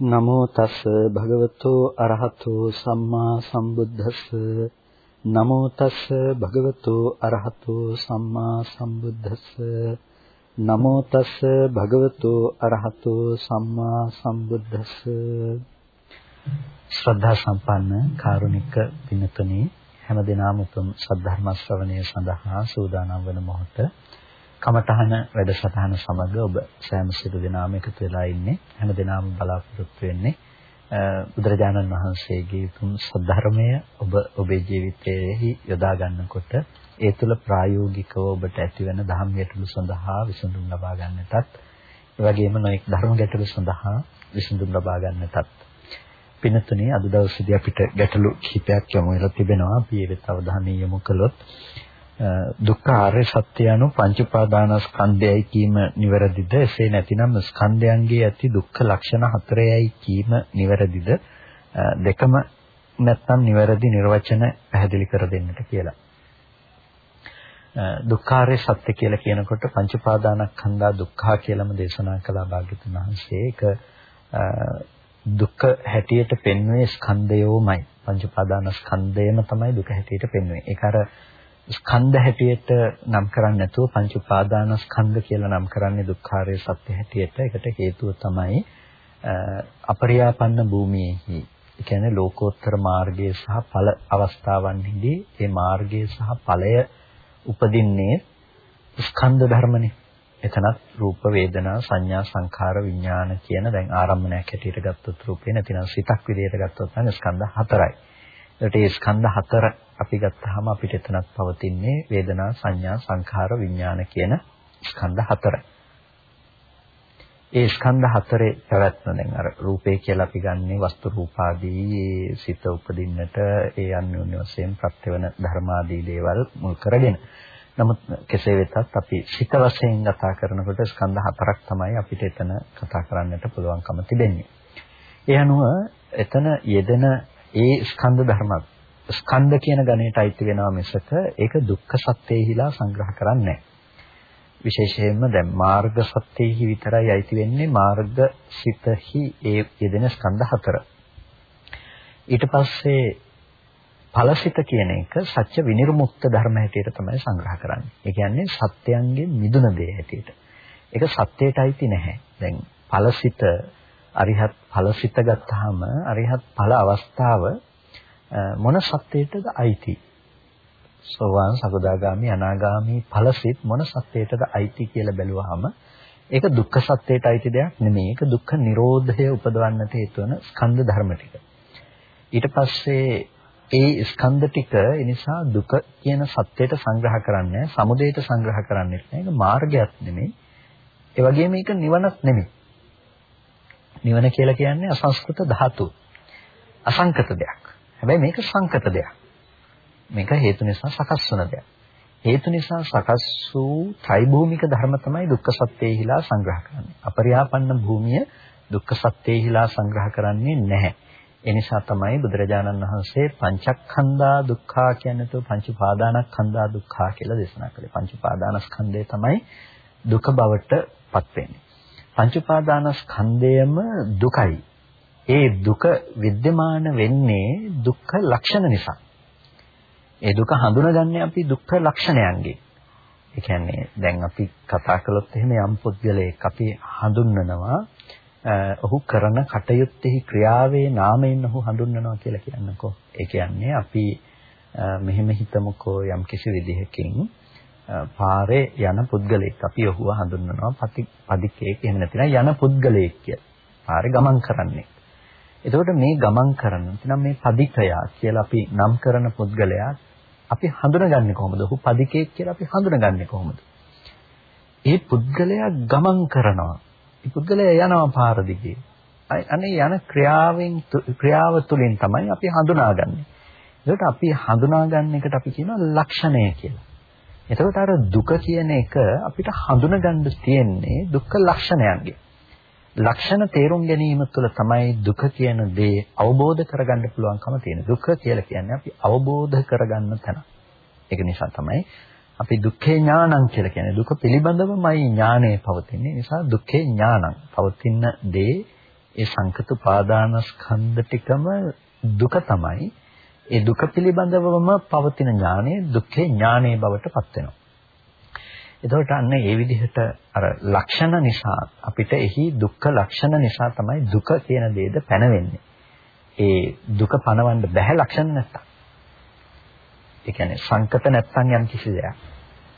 නමෝ තස් භගවතු අරහතෝ සම්මා සම්බුද්දස්ස. නමෝ තස් භගවතු අරහතෝ සම්මා සම්බුද්දස්ස. නමෝ තස් භගවතු අරහතෝ සම්මා සම්බුද්දස්ස. ශ්‍රද්ධා සම්පන්න කාරුණික පින්තුනි හැම දිනම උතුම් සද්ධර්ම ශ්‍රවණය සඳහා සූදානම් වන මොහොත කමඨහන වැඩසටහන සමග ඔබ සෑම සිදු දෙනාම එකතු වෙලා ඉන්නේ. හැම දිනම බලාපොරොත්තු වෙන්නේ බුදුරජාණන් වහන්සේගේ උතුම් සද්ධර්මය ඔබ ඔබේ ජීවිතයේ යොදා ගන්නකොට ඒ තුළ ප්‍රායෝගිකව ඔබට ඇතිවන ධම්ම ගැටලු සඳහා විසඳුම් ලබා ගන්නටත් ඒ වගේම නොඑක් ධර්ම ගැටලු සඳහා විසඳුම් ලබා ගන්නටත්. පින්තුනේ අද දවසේදී අපිට ගැටලු කිහිපයක් යොමු වෙලා තිබෙනවා. අපි ඒ වෙත අවධානය යොමු කළොත් දුක්ඛ ආර්ය සත්‍ය anu පංච උපාදානස්කන්ධයයි කීම නිවැරදිද? එසේ නැතිනම් ස්කන්ධයන්ගේ ඇති දුක්ඛ ලක්ෂණ හතරයයි කීම නිවැරදිද? දෙකම නැත්නම් නිවැරදි නිර්වචන පැහැදිලි කර දෙන්නට කියලා. දුක්ඛාරය සත්‍ය කියලා කියනකොට පංච උපාදානස්කන්ධා දුක්ඛා කියලාම දේශනා කළා භාග්‍යතුන් වහන්සේ. ඒක දුක හැටියට පෙන්වන්නේ ස්කන්ධයෝමයි. පංච උපාදානස්කන්ධයම තමයි දුක හැටියට පෙන්වන්නේ ඒක අර ස්කන්ධ හැටියට නම් කරන්නේ නැතුව පංච උපාදානස්කන්ධ කියලා නම් කරන්නේ දුක්ඛාරය සත්‍ය හැටියට. ඒකට හේතුව තමයි අපරියාපන්න භූමියේහි ඒ කියන්නේ ලෝකෝත්තර මාර්ගයේ සහ ඵල අවස්ථාවන්හිදී මේ මාර්ගයේ සහ ඵලය උපදින්නේ ස්කන්ධ ධර්මනේ. එතනත් රූප වේදනා සංඥා සංඛාර විඥාන කියන දැන් ආරම්භණයක් හැටියට ගත්තොත් රූපේ නැතිනම් සිතක් විදිහට ගත්තොත් නම් ස්කන්ධ හතරයි. ඒකට මේ ස්කන්ධ හතර අපි ගත්තාම අපිට එතනක් පවතින්නේ වේදනා සංඥා සංඛාර විඥාන කියන ස්කන්ධ හතර. ඒ ස්කන්ධ හතරේ පැවැත්ම දැන් අර රූපේ කියලා අපි ගන්නේ වස්තු රූපාදී සිත උපදින්නට ඒ අන්‍යෝන්‍ය වශයෙන් ප්‍රත්‍යවන ධර්මාදී දේවල් මුල් කරගෙන. නමුත් කෙසේ වෙතත් අපි සිත වශයෙන් කතා කරනකොට ස්කන්ධ හතරක් තමයි අපිට එතන කතා කරන්නට පුළුවන්කම තිබෙන්නේ. ඒ අනුව එතන යෙදෙන ඒ ස්කන්ධ ධර්මත් ස්කන්ධ කියන ගණයට අයිති වෙනවා මිසක ඒක දුක්ඛ සත්‍යෙහිලා සංග්‍රහ කරන්නේ විශේෂයෙන්ම දැන් මාර්ග සත්‍යෙහි විතරයි අයිති වෙන්නේ මාර්ග සිතෙහි ඒ යෙදෙන ස්කන්ධ හතර. ඊට පස්සේ ඵලසිත කියන එක සත්‍ය විනිර්මුක්ත ධර්ම හැටියට තමයි සංග්‍රහ කරන්නේ. ඒ කියන්නේ සත්‍යයන්ගෙන් මිදුන දේ හැටියට. ඒක සත්‍යයට අයිති නැහැ. දැන් ඵලසිත අරිහත් ඵලසිත ගත්තාම අරිහත් ඵල අවස්ථාව මොන සත්‍යයටද අයිති? සෝවාන් සකදාගාමි අනාගාමි ඵලසිත මොන සත්‍යයටද අයිති කියලා බැලුවාම ඒක දුක්ඛ සත්‍යයට අයිති දෙයක් නෙමෙයි. ඒක දුක්ඛ නිරෝධය උපදවන්නට හේතු වෙන ස්කන්ධ ධර්ම ටික. ඊට පස්සේ ඒ ස්කන්ධ ටික ඒ නිසා දුක කියන සත්‍යයට සංග්‍රහ කරන්නේ සමුදයට සංග්‍රහ කරන්නේ නැහැ. ඒක මාර්ගයක් නෙමෙයි. ඒ වගේම මේක නිවනක් නෙමෙයි. නිවන කියලා කියන්නේ අසංස්කෘත ධාතු. අසංකත දෙයක්. හැබැයි මේක සංකත දෙයක්. මේක හේතු නිසා සකස් වන දෙයක්. හේතු නිසා සකස් වූ ත්‍රිභූමික ධර්ම තමයි දුක්ඛ සත්‍යෙහිලා සංග්‍රහ කරන්නේ. අපරියාපන්න භූමිය දුක්ඛ සත්‍යෙහිලා සංග්‍රහ කරන්නේ නැහැ. ඒ නිසා තමයි බුදුරජාණන් වහන්සේ පංචක්ඛන්දා දුක්ඛා කියන්නේ તો පංච උපාදානස්කන්ධා දුක්ඛා කියලා දේශනා කළේ. පංච උපාදානස්කන්ධය තමයි දුක බවට පත් වෙන්නේ. පංච උපාදානස්කන්ධයම දුකයි. ඒ දුක विद्यमान වෙන්නේ දුක්ඛ ලක්ෂණ නිසා. ඒ දුක හඳුනගන්නේ අපි දුක්ඛ ලක්ෂණයන්ගෙන්. ඒ කියන්නේ දැන් අපි කතා කළොත් එහෙම යම් පුද්ගලයෙක් අපි හඳුන්වනවා ඔහු කරන කටයුත්තේහි ක්‍රියාවේ නාමයෙන් ඔහු හඳුන්වනවා කියලා කියන්නකෝ. ඒ කියන්නේ අපි මෙහෙම හිතමුකෝ යම් කිසි විදිහකින් පාරේ යන පුද්ගලයෙක් අපි ඔහුව හඳුන්වනවා පදිකේක් එහෙම නැතිනම් යන පුද්ගලයෙක් කියලා. පාරේ ගමන් කරන්නේ. එතකොට මේ ගමන් කරන නැත්නම් මේ පදිකයා කියලා අපි නම් කරන පුද්ගලයා අපි හඳුනගන්නේ කොහොමද? ඔහු පදිකේක් කියලා අපි හඳුනගන්නේ කොහොමද? ඒ පුද්ගලයා ගමන් කරනවා. ඒ පුද්ගලයා යනවා පාර දිගේ. අනේ යන ක්‍රියාවෙන් ක්‍රියාව තුළින් තමයි අපි හඳුනාගන්නේ. ඒකට අපි හඳුනාගන්න එකට අපි කියනවා ලක්ෂණය කියලා. එතකොට අර දුක කියන එක අපිට හඳුනගන්න තියෙන්නේ දුක්ඛ ලක්ෂණයන්ගේ. ලක්ෂණ තේරුම් ගැනීම තුළ තමයි දුක කියන දේ අවබෝධ කරගන්න පුළුවන්කම තියෙන. දුක කියලා කියන්නේ අපි අවබෝධ කරගන්න තැන. ඒක නිසා තමයි අපි දුක්ඛේ ඥානං කියලා කියන්නේ. දුක පිළිබඳවමයි ඥානය පවතින්නේ. නිසා දුක්ඛේ ඥානං පවතින දේ ඒ සංකත උපාදානස්කන්ධ ටිකම දුක තමයි. ඒ දුක පිළිබඳවම පවතින ඥානය දුක්ඛේ ඥානේ බවට පත් වෙනවා. එතකොට අන්න ඒ විදිහට අර ලක්ෂණ නිසා අපිට එහි දුක්ඛ ලක්ෂණ නිසා තමයි දුක කියන දේද පැනවෙන්නේ. ඒ දුක පණවන්න බැහැ ලක්ෂණ නැත්තම්. ඒ කියන්නේ සංකත නැත්තම් යම් කිසි දෙයක්.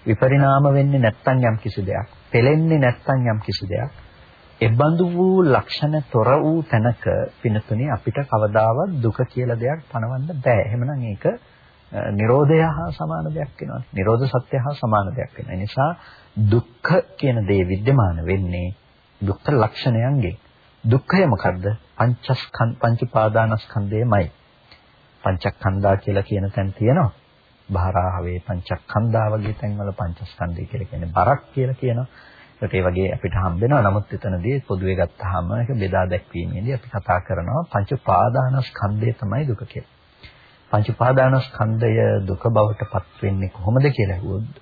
විපරිණාම වෙන්නේ නැත්තම් යම් කිසි දෙයක්. පෙලෙන්නේ නැත්තම් යම් කිසි දෙයක්. එබඳු වූ ලක්ෂණ තොර වූ තැනක පිනතුනේ අපිට කවදාවත් දුක කියලා දෙයක් පණවන්න බෑ. එහෙමනම් ඒක නිරෝධය හා සමාන දෙයක් වෙනවා. නිරෝධ සත්‍ය හා සමාන දෙයක් වෙනවා. ඒ නිසා දුක්ඛ කියන දේ विद्यमान වෙන්නේ දුක්ඛ ලක්ෂණයන්ගෙන්. දුක්ඛය මොකද්ද? පංචස්කන්ධ පංච පාදානස්කන්ධයමයි. පංචස්කන්ධා කියලා කියන තැන තියෙනවා. බාරාහවේ පංචස්කන්ධා වගේ තැන්වල පංචස්කන්ධය කියලා කියන්නේ බරක් කියලා කියනවා. ඒකට ඒ වගේ අපිට හම්බ වෙනවා. නමුත් එතනදී පොදුවේ ගත්තාම ඒක බෙදා දැක්වීමේදී අපි කතා කරනවා පංච පාදානස්කන්ධය තමයි දුක කියලා. පංච පාදානස්කන්ධය දුක බවට පත් වෙන්නේ කොහොමද කියලා අහුවොත්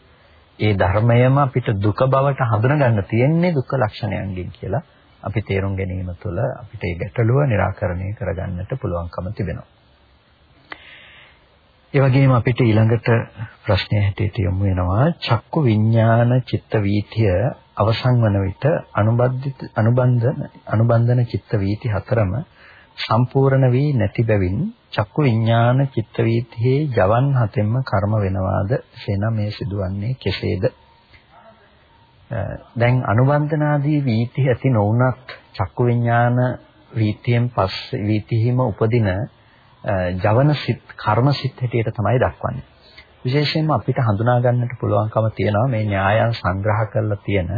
ඒ ධර්මයම අපිට දුක බවට හඳුනගන්න තියෙන්නේ දුක්ඛ ලක්ෂණයන්ගෙන් කියලා අපි තේරුම් ගැනීම තුළ අපිට ඒ ගැටලුව निराකරණය කරගන්නට පුළුවන්කම තිබෙනවා. ඒ වගේම අපිට ඊළඟට ප්‍රශ්නය හැටියට යොමු වෙනවා. චක්කු විඥාන චිත්ත වීතිය අවසන් වන විට අනුබද්ධිත අනුබන්ධන අනුබන්ධන චිත්ත වීති හතරම සම්පූර්ණ වී නැති බැවින් චක්කු විඥාන චිත්ත වීතියේ ජවන් හතෙන්ම කර්ම වෙනවාද? එසේනම් මේ සිදුවන්නේ කෙසේද? දැන් අනුබන්ධනාදී වීති ඇති නොවුනත් චක්කු විඥාන වීතියෙන් පස්සේ වීතිහිම උපදින ජවන සිත් කර්ම සිත් හැටියට තමයි දක්වන්නේ. විශේෂයෙන්ම අපිට හඳුනා ගන්නට පුළුවන්කම තියෙනවා මේ න්‍යායන් සංග්‍රහ කරලා තියෙන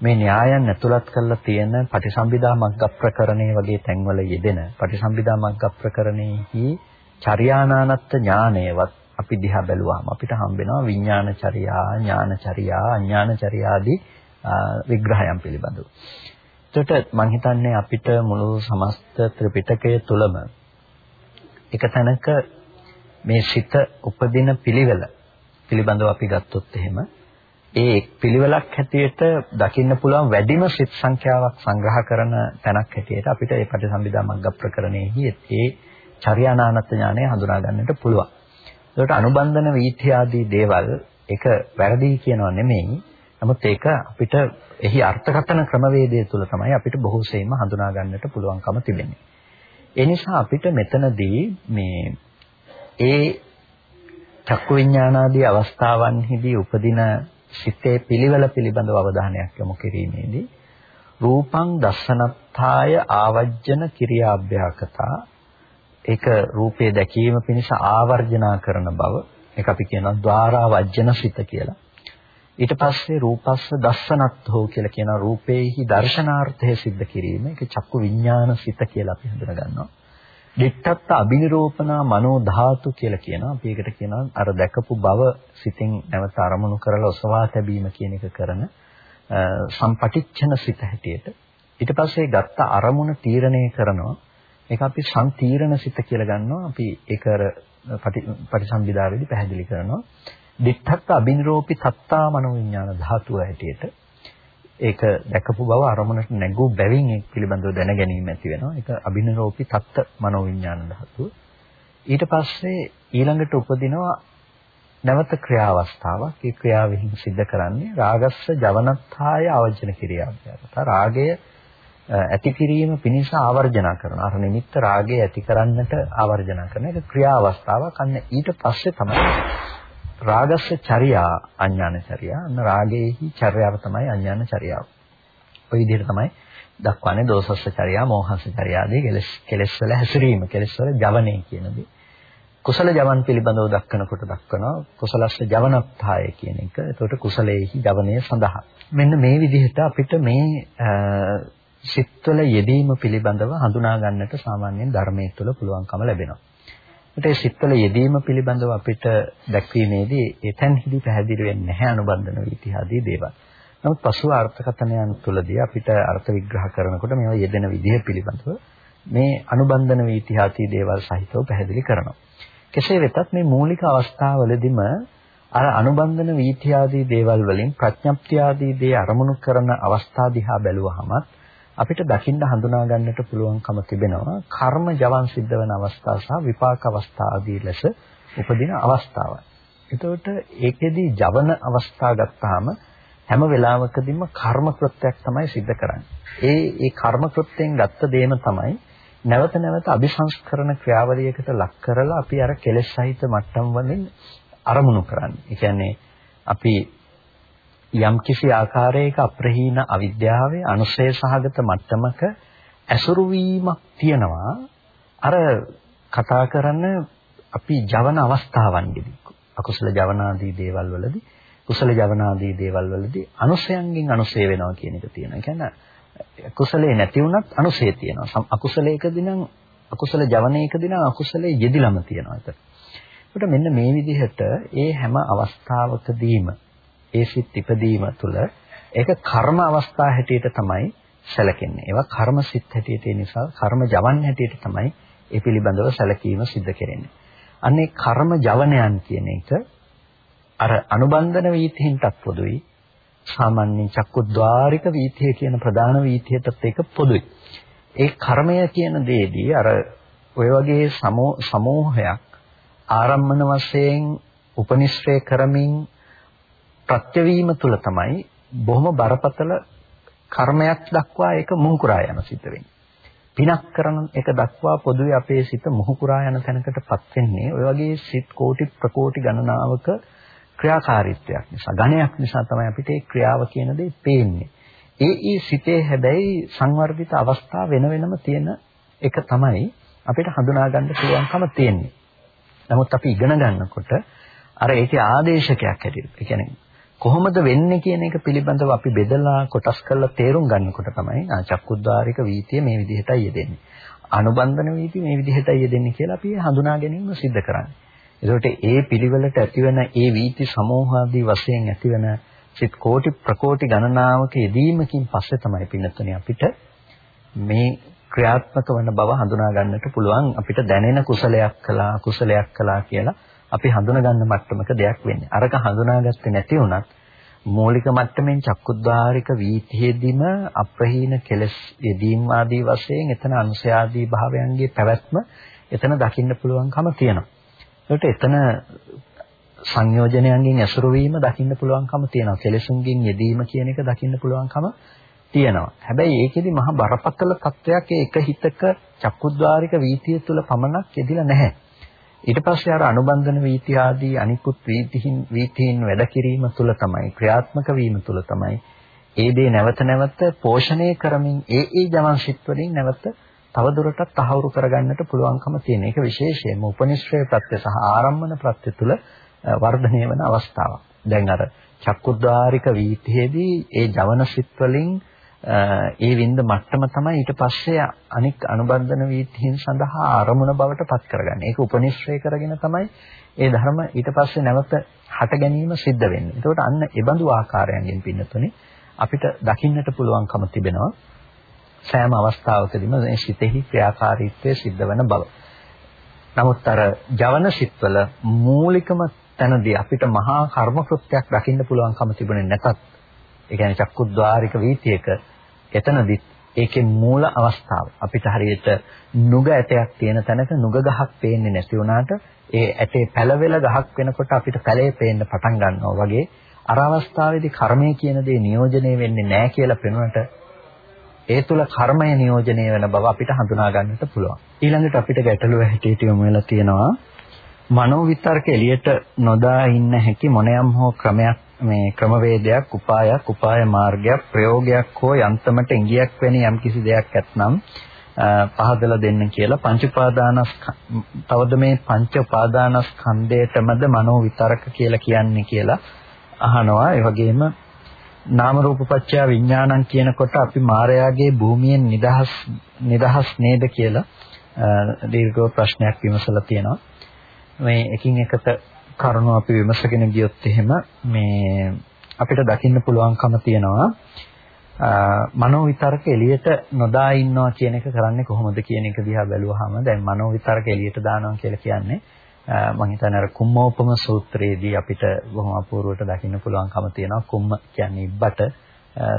මේ න්‍යායන් ඇතුළත් කරලා තියෙන පටිසම්භිදා මග්ග ප්‍රකරණේ වගේ තැන්වල යෙදෙන පටිසම්භිදා මග්ග ප්‍රකරණේහි චර්යානානත්ත් ඥානයවත් අපි දිහා බැලුවාම අපිට හම්බෙනවා විඥානචර්යා, ඥානචර්යා, අඥානචර්යාදී විග්‍රහයන් පිළිබඳව. එතකොට මම හිතන්නේ අපිට මුළු සමස්ත ත්‍රිපිටකය තුලම එක තැනක මේ සිත උපදින පිළිවෙල පිළිබඳව අපි ගත්තොත් එහෙම ඒ පිළිවෙලක් හැටියට දකින්න පුළුවන් වැඩිම සිත් සංඛ්‍යාවක් සංග්‍රහ කරන තැනක් හැටියට අපිට මේ පටිසම්භිදා මග්ග ප්‍රකරණයෙහි ඒ චර්යානානත් ඥානය හඳුනා ගන්නට පුළුවන්. ඒකට අනුබන්ධන වීථි ආදී දේවල් ඒක වැරදි කියනවා නෙමෙයි. නමුත් ඒක අපිට එහි අර්ථකථන ක්‍රමවේදය තුළ තමයි අපිට බොහෝ සෙයින්ම හඳුනා ගන්නට පුළුවන්කම තිබෙන්නේ. ඒ නිසා අපිට මෙතනදී මේ ඒ චක්කු විඥානාදී අවස්ථාවන්හිදී උපදින සිතේ පිළිවෙල පිළිබඳව අවධානයක් යොමු කිරීමේදී රූපං දස්සනත්ථාය ආවජ්ජන කිරියාභ්‍යාකතා ඒක රූපේ දැකීම පිණිස ආවර්ජනා කරන බව ඒක අපි කියනවා ద్వාරා වජ්ජන සිත කියලා. ඊට පස්සේ රූපස්ස දස්සනත්ථෝ කියලා කියන රූපේහි දර්ශනාර්ථය સિદ્ધ කිරීම ඒක චක්කු විඥාන සිත කියලා අපි හඳුනා ගන්නවා. දිට්ඨත්ත අබිනිරෝපණා මනෝ ධාතු කියලා කියනවා. අපි ඒකට කියනවා අර දැකපු බව සිතින් නැවත අරමුණු කරලා ඔසවා තැබීම කියන එක කරන සම්පටිච්ඡන සිත හැටියට. ඊට පස්සේ ගත්ත අරමුණ තීරණය කරනවා ඒක අපි සම්තීරණ සිත කියලා ගන්නවා. අපි ඒක අර පටිසම්භිදාවේදී පැහැදිලි කරනවා. දිත්තත් අබිනිරෝපි තත්තා මනෝවිඥාන ධාතුව හැටියට ඒක දැකපු බව අරමුණට නැගූ බැවින් ඒ පිළිබඳව දැන ගැනීම ඇති වෙනවා. ඒක අබිනිරෝපි තත්ත මනෝවිඥාන ධාතුව. ඊට පස්සේ ඊළඟට උපදිනවා නැවත ක්‍රියාවස්ථාවක්. ඒ ක්‍රියාවෙහිම සිද්ධ කරන්නේ රාගස්ස ජවනත්ථාය ආවර්ජන ක්‍රියාවලිය. රාගය ඇති කිරීම පිණිස ආවර්ජනා කරනවා. අර නිමිත්ත රාගය ඇති කරන්නට ආවර්ජනා කරන එක ක්‍රියා අවස්ථාවක්. අන්න ඊට පස්සේ තමයි රාගස්ස චර්යා අඥාන චර්යා. අන්න රාගයේහි චර්යාව තමයි අඥාන චර්යාව. ඔය විදිහට තමයි දක්වන්නේ දෝසස්ස චර්යා, මෝහස්ස චර්යාදී කෙලස් කෙලස් වල හැසිරීම, කෙලස් වල ජවනයේ කියන දේ. කුසල ජවන් පිළිබඳව දක්වනකොට දක්වනවා කුසලස්ස ජවනත්ථාය කියන එක. එතකොට කුසලයේහි ජවනය සඳහා. මෙන්න මේ විදිහට අපිට මේ සිත්වල යෙදීම පිළිබඳව හඳුනා ගන්නට සාමාන්‍යයෙන් ධර්මයේ තුල පුළුවන්කම ලැබෙනවා. ඒත් ඒ සිත්වල යෙදීම පිළිබඳව අපිට දැක්වීමේදී එතෙන්හිදී පැහැදිලි වෙන්නේ නැහැ අනුබන්ධන විතිහාදී දේවල්. නමුත් පසුව අර්ථකථනයන් තුලදී අපිට අර්ථ විග්‍රහ කරනකොට මේවා යෙදෙන විදිහ පිළිබඳව මේ අනුබන්ධන විතිහාදී දේවල් සහිතව පැහැදිලි කරනවා. කෙසේ වෙතත් මේ මූලික අවස්ථාවවලදීම අර අනුබන්ධන වීථි ආදී දේවල් වලින් ප්‍රඥප්ති ආදී දේ අරමුණු කරන අවස්ථා දිහා බැලුවහමත් අපිට දකින්න හඳුනා ගන්නට පුළුවන්කම තිබෙනවා කර්ම ජවන් සිද්ධ වෙන අවස්ථා සහ විපාක අවස්ථා ආදී ලෙස උපදින අවස්ථාවන්. එතකොට ඒකෙදී ජවන අවස්ථා ගත්තාම හැම වෙලාවකදීම කර්ම කෘත්‍යයක් තමයි සිද්ධ කරන්නේ. ඒ ඒ කර්ම කෘත්‍යයෙන් ගත්ත දේම තමයි නැවත නැවත අபிසංස්කරණ ක්‍රියාවලියකට ලක් කරලා අපි අර කෙලෙස් සහිත මට්ටම් වලින් අරමුණු කරන්නේ. ඒ කියන්නේ අපි යම් කිසි ආකාරයක අප්‍රහීන අවිද්‍යාවේ අනුශය සහගත මට්ටමක ඇසුරු වීමක් තියනවා අර කතා කරන අපි ජවන අවස්ථාවන්ගෙදී අකුසල ජවනාදී දේවල් වලදී කුසල ජවනාදී දේවල් වලදී අනුශයන්ගෙන් අනුශය වෙනවා කියන එක තියෙනවා. ඒ කියන්නේ කුසලේ නැති වුණත් අනුශය තියෙනවා. අකුසලයකදී නම් අකුසල ජවනයකදී නම් අකුසලයේ යෙදිලම තියෙනවා. ඒකට මෙන්න මේ විදිහට ඒ හැම අවස්ථාවකදීම ඒ සිත් ඉපදීම තුළ ඒක කර්ම අවස්ථා හැටියට තමයි සැලකෙන්නේ. ඒවා කර්ම සිත් හැටියට ඒ නිසා කර්ම ජවන් හැටියට තමයි ඒ පිළිබඳව සැලකීම සිද්ධ කරන්නේ. අන්නේ කර්ම ජවනයන් කියන එක අර අනුබන්ධන වීථීන්ටත් පොදුයි. සාමාන්‍ය චක්කුද්්වාරික වීථිය කියන ප්‍රධාන වීථියටත් ඒක පොදුයි. ඒ කර්මය කියන දෙයේදී අර ඔය වගේ සමෝහයක් ආරම්මන වශයෙන් උපනිශ්‍රේ කරමින් ප්‍රත්‍යවීම තුල තමයි බොහොම බරපතල කර්මයක් දක්වා ඒක මුහුකුරා යන සිද්ධ වෙන්නේ. පිනක් කරන එක දක්වා පොදුවේ අපේ සිත මුහුකුරා යන තැනකටපත් වෙන්නේ ඔය වගේ සිත් කෝටි ප්‍රකෝටි ගණනාවක ක්‍රියාකාරීත්වයක් නිසා ගණයක් නිසා තමයි අපිට ඒ ක්‍රියාව කියන දේ පේන්නේ. ඒ ඒ සිතේ හැබැයි සංවර්ධිත අවස්ථා වෙන වෙනම තියෙන එක තමයි අපිට හඳුනා ගන්න පුළුවන්කම තියෙන්නේ. නමුත් අපි ඉගෙන ගන්නකොට අර ඒකේ ආදේශකයක් හැටියට. ඒ කියන්නේ කොහොමද වෙන්නේ කියන එක පිළිබඳව අපි බෙදලා කොටස් කරලා තේරුම් ගන්නකොට තමයි චක්කුද්්වාරික වීතිය මේ විදිහටයි යෙදෙන්නේ. අනුබන්ධන වීතිය මේ විදිහටයි යෙදෙන්නේ කියලා අපි හඳුනා ගැනීම සිද්ධ කරන්නේ. ඒකට ඒ පිළිවෙලට ඇතිවන ඒ වීති සමූහාදී වශයෙන් ඇතිවන සිත් කෝටි ප්‍රකෝටි ගණනාවක යෙදීමකින් පස්සේ තමයි පින්නතුනේ අපිට මේ ක්‍රියාත්මක වන බව හඳුනා ගන්නට පුළුවන් අපිට දැනෙන කුසලයක් කළා කුසලයක් කළා කියලා අපි හඳුනගන්න මට්ටමක දෙයක් වෙන්නේ. අරක හඳුනාගත්තේ නැති වුණත් මූලික මට්ටමින් චක්කුද්්වාරික වීතියෙදිම අප්‍රහීන කෙලස් යෙදීම් ආදී වශයෙන් එතන අනුසයාදී භාවයන්ගේ පැවැත්ම එතන දකින්න පුළුවන්කම තියෙනවා. ඒකට එතන සංයෝජනයන්ගෙන් ඇසුරු වීම දකින්න පුළුවන්කම තියෙනවා. කෙලසුන්ගෙන් යෙදීම කියන එක දකින්න පුළුවන්කම තියෙනවා. හැබැයි ඒකෙදි මහා බරපතල තත්වයක් ඒක හිතක චක්කුද්්වාරික වීතිය තුල පමණක් යෙදිලා නැහැ. ඊට පස්සේ අර අනුබන්ධන වීති ආදී අනිකුත් වීතිහින් වීතීන් වැඩ කිරීම තුළ තමයි ක්‍රියාත්මක වීම තුළ තමයි ඒ දේ නැවත නැවත පෝෂණය කරමින් ඒ ඒ ජවන්සිට වලින් නැවත තවදුරටත් තහවුරු කරගන්නට පුළුවන්කම තියෙන. ඒක විශේෂයෙන්ම උපනිශ්‍රේ ප්‍රත්‍ය සහ ආරම්මන ප්‍රත්‍ය තුළ වර්ධනය වෙන අවස්ථාවක්. දැන් අර චක්කුද්්වාරික වීතියේදී ඒ ජවනසිට වලින් ඒ වින්ද මට්ටම තමයි ඊට පස්සේ අනික් අනුබන්ධන වීතිහින් සඳහා ආරමුණ බවට පත් කරගන්නේ. ඒක උපනිශ්‍රේ කරගෙන තමයි ඒ ධර්ම ඊට පස්සේ නැවත හට ගැනීම සිද්ධ වෙන්නේ. ඒකට අන්න ඒ බඳු ආකාරයන්ගෙන් පින්නතුනේ අපිට දකින්නට පුළුවන්කම තිබෙනවා සෑම අවස්ථාවකදීම මේ සිතෙහි ක්‍රියාකාරීත්වය සිද්ධ වෙන බව. නමුත් අර ජවන සිත්වල මූලිකම තැනදී අපිට මහා කර්ම කෘත්‍යයක් දකින්න පුළුවන්කම තිබුණේ නැතත් ඒ කියන්නේ චක්කුද්්වාරික වීතියක එතනදිත් ඒකේ මූල අවස්ථාව අපිට හරියට නුග ඇටයක් තියෙන තැනක නුග ගහක් පේන්නේ නැති වුණාට ඒ ඇටේ පැලවෙල ගහක් වෙනකොට අපිට පැලේ පේන්න පටන් ගන්නවා වගේ අර අවස්ථාවේදී කර්මය කියන දේ නියෝජනය වෙන්නේ නැහැ කියලා පෙනුනට ඒ තුල කර්මය නියෝජනය වෙන බව අපිට හඳුනා ගන්නට පුළුවන්. ඊළඟට අපිට ගැටලුව හැටියට යොමු වෙලා තියෙනවා මනෝ විතර්ක එළියට නොදා ඉන්න හැකි මොනියම් හෝ ක්‍රමයක් මේ ක්‍රමවේදයක් උපායක් උපාය මාර්ගයක් ප්‍රයෝගයක් හෝ යන්තමට ඉඟියක් වෙන යම් කිසි දෙයක් ඇතනම් පහදලා දෙන්න කියලා පංච උපාදානස් තවද මේ පංච උපාදානස්කන්ධයටමද මනෝ විතරක කියලා කියන්නේ කියලා අහනවා. ඒ වගේම නාම රූප පත්‍ය විඥානං කියනකොට අපි මායාවේ භූමියෙන් නිදහස් නිදහස් නේද කියලා දීර්ඝව ප්‍රශ්නයක් විමසලා තියෙනවා. මේ එකින් එකට කරුණු අපි විමසගෙන ගියොත් එහෙම මේ අපිට දකින්න පුළුවන්කම තියෙනවා. මනෝ විතරක එළියට නොදා ඉන්නවා කියන එක කරන්නේ කොහොමද කියන එක දිහා බැලුවාම දැන් මනෝ විතරක එළියට දානවා කියලා කියන්නේ මම හිතන්නේ අර කුම්මෝපම සූත්‍රයේදී අපිට බොහොම අපූර්වට දකින්න පුළුවන්කම තියෙනවා. කුම්ම කියන්නේ ඉබ්බට.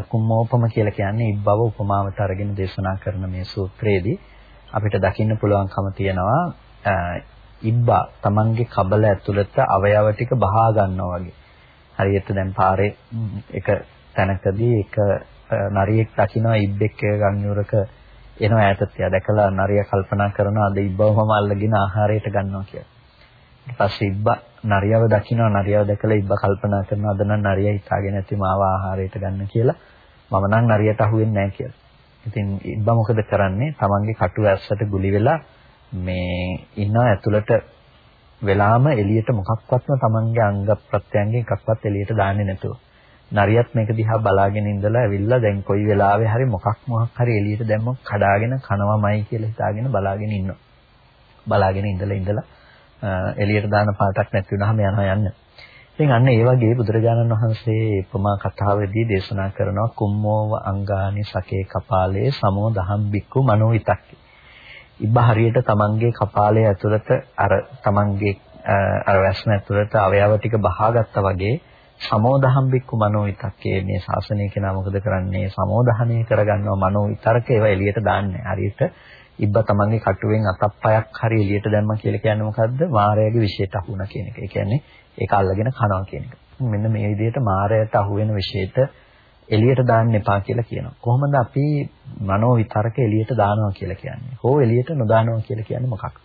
කුම්මෝපම කියලා කියන්නේ ඉබ්බව උපමාවට අරගෙන දේශනා කරන මේ සූත්‍රයේදී අපිට දකින්න පුළුවන්කම තියෙනවා. ඉබ්බා තමන්ගේ කබල ඇතුළත අවයව ටික බහා ගන්නවා වගේ. හරියට දැන් පාරේ එක තැනකදී එක නරියෙක් දකිනවා ඉබ්බෙක් එක ගන්නවරක එනවා ඈතට තියා දැකලා නරිය කල්පනා කරනවා අද ඉබ්බවම අල්ලගෙන ආහාරයට ගන්නවා කියලා. ඊට පස්සේ ඉබ්බා නරියව දකිනවා නරියව දැකලා ඉබ්බා කල්පනා කරනවා අද නම් නරිය හිතාගෙන ඇති මාව ආහාරයට ගන්න කියලා. මම නම් නරියට අහුවෙන්නේ නැහැ කියලා. ඉතින් ඉබ්බා මොකද කරන්නේ? තමන්ගේ කටු ඇස්සට ගුලි වෙලා මේ ඉන්න ඇතුළට වෙලාම එළියට මොකක්වත්ම තමන්ගේ අංග ප්‍රත්‍යංග එකක්වත් එළියට දාන්නේ නැතුව. නරියත් මේක දිහා බලාගෙන ඉඳලා ඇවිල්ලා දැන් කොයි වෙලාවෙ හරි මොකක් මොකක් හරි එළියට දැම්මොත් කඩාගෙන කනවමයි කියලා හිතාගෙන බලාගෙන ඉන්නවා. බලාගෙන ඉඳලා ඉඳලා එළියට දාන පාටක් නැති වුනහම යනවා යන්න. ඉතින් අන්න ඒ වගේ බුදුරජාණන් වහන්සේ උපමා කතාවේදී දේශනා කරනවා කුම්මෝව අංගානි සකේ කපාලේ සමෝ දහම් බික්කු මනෝවිතක්කේ. ඉබ්බ හරියට තමන්ගේ කපාලය ඇතුළත අර තමන්ගේ අර වැස්න ඇතුළත අවයව ටික බහාගත්තා වගේ සමෝදහම් බික්කු මනෝවිතක්කේ මේ ශාසනය කෙනා මොකද කරන්නේ සමෝදහණය කරගන්නවා මනෝවිතරක ඒවා එළියට දාන්නේ හරියට ඉබ්බ තමන්ගේ කටුවෙන් අතක් පයක් හරි එළියට දැම්මා කියලා කියන්නේ මොකද්ද මායාවේ විශේෂයට අහු වුණා කියන එක. ඒ කියන්නේ ඒක අල්ලගෙන කනවා කියන එක. මෙන්න මේ විදිහට මායාවට අහු වෙන විශේෂයට එළියට දාන්න එපා කියලා කියනවා. කොහොමද අපි මනෝ විතරක එළියට දානවා කියලා කියන්නේ? හෝ එළියට නොදානවා කියලා කියන්නේ මොකක්ද?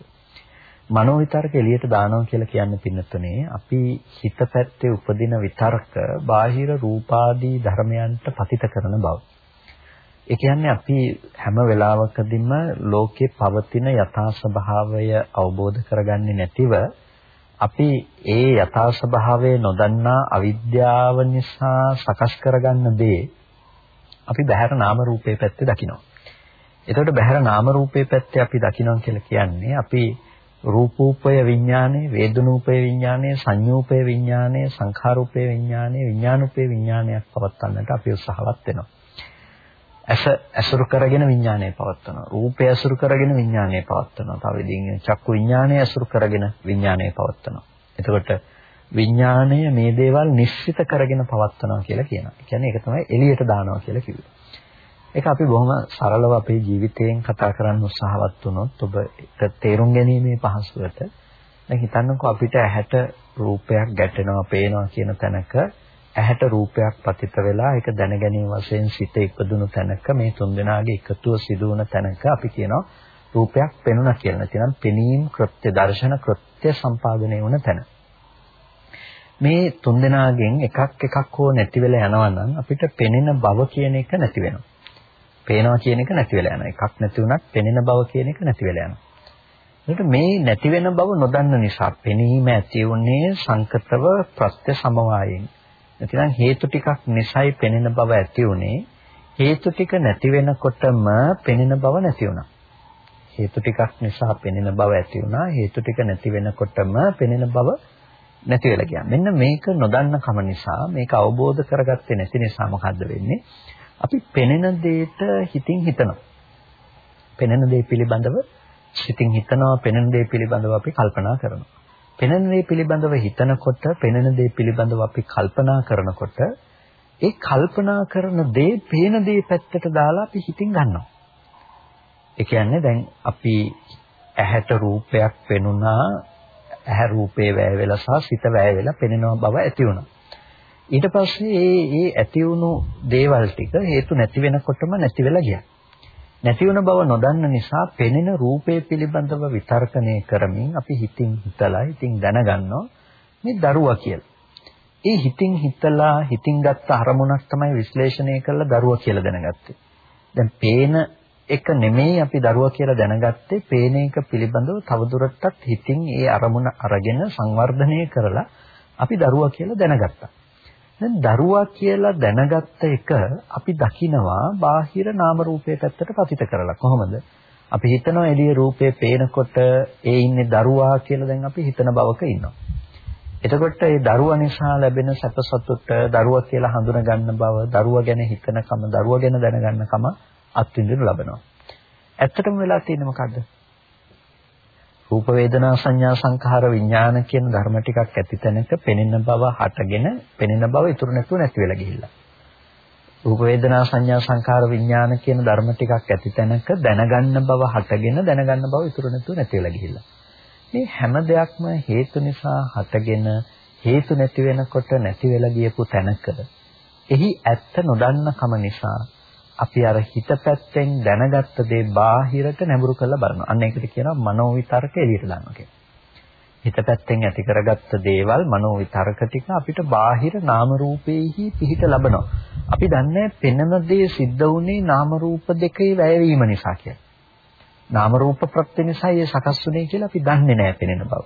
මනෝ විතරක එළියට දානවා කියලා කියන්නේ පින්නතුනේ අපි හිත පැත්තේ උපදින විතරක බාහිර රූපාදී ධර්මයන්ට පතිත කරන බව. ඒ කියන්නේ අපි හැම වෙලාවකදීම ලෝකේ පවතින යථා ස්වභාවය අවබෝධ කරගන්නේ නැතිව අපි ඒ යථා ස්වභාවය නොදන්නා අවිද්‍යාව නිසා සකස් කරගන්න දේ අපි බහැර නාම රූපේ පැත්තේ දකිනවා. එතකොට බහැර නාම රූපේ පැත්තේ අපි දකිනවා කියලා කියන්නේ අපි රූපූපය විඥානේ, වේදනූපය විඥානේ, සංඤූපය විඥානේ, සංඛාරූපය විඥානේ, විඥානූපය විඥානයක් පවත්වන්නට අපි උත්සාහවත් වෙනවා. ඇස ඇසුරු කරගෙන විඥානය පවත්වනවා. රූපය ඇසුරු කරගෙන විඥානය පවත්වනවා. තව ඉදින් චක්කු විඥානය ඇසුරු කරගෙන විඥානය පවත්වනවා. එතකොට විඥානය මේ දේවල් නිශ්චිත කරගෙන පවත්වනවා කියලා කියනවා. ඒ කියන්නේ ඒක තමයි එළියට දානවා කියලා කිව්වේ. ඒක අපි බොහොම සරලව අපේ ජීවිතයෙන් කතා කරන්න උත්සාහවත් වුණොත් ඔබ තේරුම් ගැනීමේ පහසුවට දැන් හිතන්නකෝ අපිට ඇහැට රූපයක් ගැටෙනවා, පේනවා කියන තැනක ඇහැට රූපයක් පතිත වෙලා ඒක දැනගැනීම වශයෙන් සිත ඉපදුණු තැනක මේ තුන්දෙනාගේ එකතුව සිදු වුණ තැනක අපි කියනවා රූපයක් පෙනුණා කියලා. නැතිනම් පෙනීම් කෘත්‍ය දර්ශන කෘත්‍ය සම්පාදනය වුණ තැන. මේ තුන්දෙනාගෙන් එකක් එකක් හෝ නැති වෙලා යනවා නම් අපිට පෙනෙන බව කියන එක නැති වෙනවා. පේනවා කියන එක නැති වෙලා යනවා. එකක් නැති වුණත් පෙනෙන බව කියන එක නැති වෙලා යනවා. ඒකට මේ නැති වෙන බව නොදන්න නිසා පෙනීම ඇති වුණේ සංකතව ප්‍රත්‍ය සමவாயයෙන්. නැතිනම් හේතු ටිකක් නිසයි පෙනෙන බව ඇති උනේ හේතු ටික නැති වෙනකොටම පෙනෙන බව නැති වුණා. හේතු ටිකක් නිසා පෙනෙන බව ඇති වුණා හේතු ටික නැති වෙනකොටම පෙනෙන බව නැති වෙලා ගියා. මෙන්න මේක නොදන්න කම නිසා මේක අවබෝධ කරගත්තේ නැති නිසා මොකද්ද වෙන්නේ? අපි පෙනෙන දෙයට හිතින් හිතනවා. පෙනෙන දේ පිළිබඳව සිතින් හිතනවා, පෙනෙන දේ පිළිබඳව අපි කල්පනා කරනවා. පෙනෙන දේ පිළිබඳව හිතනකොට පෙනෙන දේ පිළිබඳව අපි කල්පනා කරනකොට ඒ කල්පනා කරන දේ පේන දේ පැත්තට දාලා අපි හිතින් ගන්නවා. ඒ කියන්නේ දැන් අපි ඇහැට රූපයක් පෙනුණා ඇහැ රූපේ වැය වෙලා සහ සිත වැය වෙලා පෙනෙනවා බව ඇති වුණා. ඊට පස්සේ මේ මේ ඇති වුණු දේවල් ටික හේතු නැති වෙනකොටම නැති වෙලා ගියා. නැති වුණ බව නොදන්න නිසා පෙනෙන රූපය පිළිබඳව විතර්කණය කරමින් අපි හිතින් හිතලා හිතින් දැනගන්නවා මේ දරුවා කියලා. ඒ හිතින් හිතලා හිතින් ගත්ත අරමුණක් තමයි විශ්ලේෂණය කරලා දරුවා කියලා දැනගත්තේ. දැන් පේන එක නෙමෙයි අපි දරුවා කියලා දැනගත්තේ පේන එක පිළිබඳව තවදුරටත් හිතින් ඒ අරමුණ අරගෙන සංවර්ධනය කරලා අපි දරුවා කියලා දැනගත්තා. දැන් දරුවා කියලා දැනගත්ත එක අපි දකිනවා බාහිර නාම රූපයේ පැත්තට පතිත කරලා කොහොමද? අපි හිතනවා එළිය රූපේ පේනකොට ඒ ඉන්නේ දරුවා කියලා දැන් අපි හිතන බවක ඉන්නවා. එතකොට ඒ දරුවා නිසා ලැබෙන සැප සතුට දරුවා කියලා හඳුන ගන්න බව, දරුවා ගැන හිතනකම, දරුවා ගැන දැනගන්නකම අත්විඳිනු ලබනවා. ඇත්තටම වෙලා තියෙන්නේ මොකද්ද? රූප වේදනා සංඥා සංඛාර විඥාන කියන ධර්ම ටිකක් ඇති තැනක පෙනෙන බව හටගෙන පෙනෙන බව ඉතුරු නැතුව නැති වෙලා ගිහිල්ලා. රූප වේදනා සංඥා සංකාර විඥාන කියන ධර්ම ටිකක් ඇති තැනක දැනගන්න බව හටගෙන දැනගන්න බව ඉතුරු නැතුව නැති වෙලා ගිහිල්ලා. මේ හැම දෙයක්ම හේතු නිසා හටගෙන හේතු නැති වෙනකොට නැති වෙලා ගියපු තැනක එහි ඇත්ත නොදන්නකම නිසා අපි අර හිත පැත්තෙන් දැනගත්ත දේ බාහිරට නැඹුරු කරලා බලනවා. අන්න ඒකට කියනවා මනෝ විතරක එළියට දානවා කියලා. හිත පැත්තෙන් ඇති කරගත්ත දේවල් මනෝ විතරක ටික අපිට බාහිර නාම රූපේහි පිහිට ලබනවා. අපි දන්නේ පෙනෙන දේ සිද්ධ වුණේ නාම රූප දෙකේ වැයවීම නිසා කියලා. නාම රූප ප්‍රත්‍ය නිසා ඒ සකස් වුණේ කියලා අපි දන්නේ නැහැ පෙනෙන බව.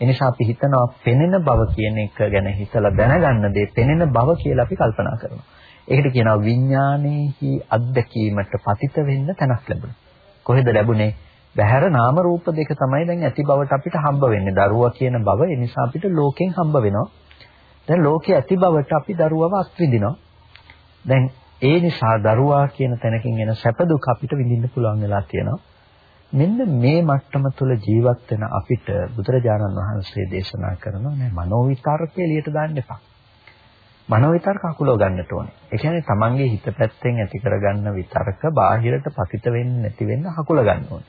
එනිසා අපි හිතනවා පෙනෙන බව කියන එක ගැන හිතලා දැනගන්න දේ පෙනෙන බව කියලා අපි කල්පනා කරනවා. ඒකට කියනවා විඥානයේහි අත්දැකීමට පතිත වෙන්න තැනක් ලැබුණා. කොහෙද ලැබුණේ? බහැර නාම රූප දෙක තමයි දැන් ඇති බවට අපිට හම්බ වෙන්නේ. දරුවා කියන බව ඒ නිසා අපිට ලෝකෙන් හම්බ වෙනවා. දැන් ලෝකයේ ඇති බවට අපි දරුවව අත්විඳිනවා. දැන් ඒ නිසා දරුවා කියන තැනකින් එන සැප දුක අපිට විඳින්න පුළුවන් වෙලා තියෙනවා. මෙන්න මේ මට්ටම තුළ ජීවත් වෙන අපිට බුදුරජාණන් වහන්සේ දේශනා කරනවා නේ මනෝවිතරක එළියට දාන්න එපා. මනෝවිතරක අකුලව ගන්නට ඕනේ. ඒ කියන්නේ තමන්ගේ හිත පැත්තෙන් ඇති කරගන්න විතරක බාහිරට පතිත වෙන්නේ නැති වෙන්න හකුල ගන්න ඕනේ.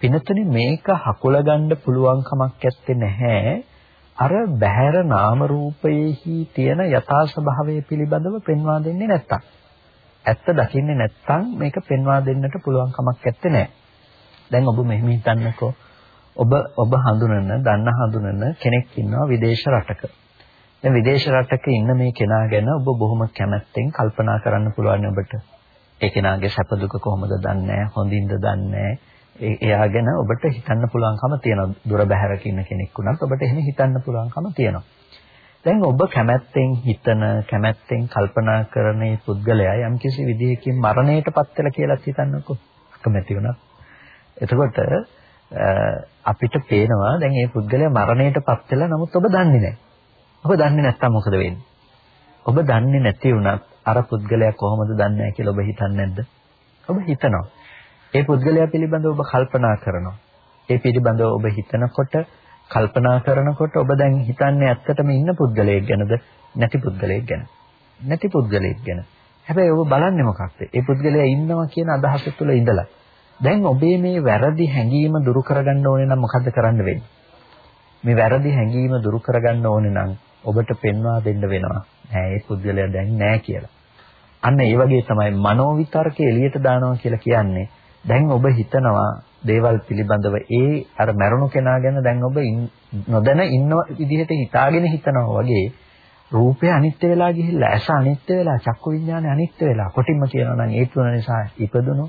පිනතුනේ මේක හකුල ගන්න පුළුවන් කමක් නැත්තේ නැහැ. අර බහැර නාම රූපයේහි තියෙන යථා ස්වභාවය පිළිබඳව පෙන්වා දෙන්නේ නැත්තම්. ඇත්ත දකින්නේ නැත්තම් මේක පෙන්වා දෙන්නට පුළුවන් කමක් නැත්තේ නෑ. දැන් ඔබ මෙහෙම හිතන්නකෝ. ඔබ ඔබ හඳුනන, දන්න හඳුනන කෙනෙක් ඉන්නවා විදේශ රටක. දැන් විදේශ රටක ඉන්න මේ කෙනා ගැන ඔබ බොහොම කැමැත්තෙන් කල්පනා කරන්න පුළුවන් ඔබට. ඒ කෙනාගේ සැප දුක කොහොමද දන්නේ හොඳින්ද දන්නේ එයා ගැන ඔබට හිතන්න පුළුවන්කම තියෙනවා. දුර බැහැරක ඉන්න කෙනෙක් වුණත් ඔබට එහෙම හිතන්න පුළුවන්කම තියෙනවා. දැන් ඔබ කැමැත්තෙන් හිතන, කැමැත්තෙන් කල්පනා කරන මේ පුද්ගලයා යම්කිසි විදිහකින් මරණයටපත් වෙලා කියලා හිතන්නකෝ. අකමැති වුණා. එතකොට අපිට පේනවා දැන් මේ පුද්ගලයා මරණයටපත් වෙලා නමුත් ඔබ දන්නේ නැහැ. ඔබ දන්නේ නැත්තම් මොකද වෙන්නේ? ඔබ දන්නේ නැති වුණත් අර පුද්ගලයා කොහොමද දන්නේ කියලා ඔබ හිතන්නේ නැද්ද? ඔබ හිතනවා. ඒ පුද්ගලයා පිළිබඳව ඔබ කල්පනා කරනවා. ඒ පිළිබඳව ඔබ හිතනකොට කල්පනා කරනකොට ඔබ දැන් හිතන්නේ ඇත්තටම ඉන්න පුද්ගලයෙක් ගැනද නැති පුද්ගලයෙක් ගැන. නැති පුද්ගලයෙක් ගැන. හැබැයි ඔබ බලන්නේ මොකක්ද? ඒ පුද්ගලයා ඉන්නවා කියන අදහස තුළ ඉඳලා. දැන් ඔබේ මේ වැරදි හැඟීම දුරු කරගන්න ඕනේ නම් මොකද්ද කරන්න වෙන්නේ? මේ වැරදි හැඟීම දුරු කරගන්න ඕනේ නම් ඔබට පෙන්වා දෙන්න වෙනවා. නෑ ඒ පුද්ගලයා දැන් නෑ කියලා. අන්න ඒ වගේ තමයි මනෝවිතරක එළියට දානවා කියලා කියන්නේ. දැන් ඔබ හිතනවා දේවල් පිළිබඳව ඒ අර මරුණු කෙනා ගැන දැන් ඔබ නොදැන ඉන්න විදිහට හිතාගෙන හිතනවා වගේ රූපය අනිත්‍ය වෙලා ගිහිල්ලා ඇස අනිත්‍ය වෙලා චක්කු විඥානය අනිත්‍ය වෙලා කොටින්ම කියනවා නම් ඒ තුන නිසා ඉපදුණු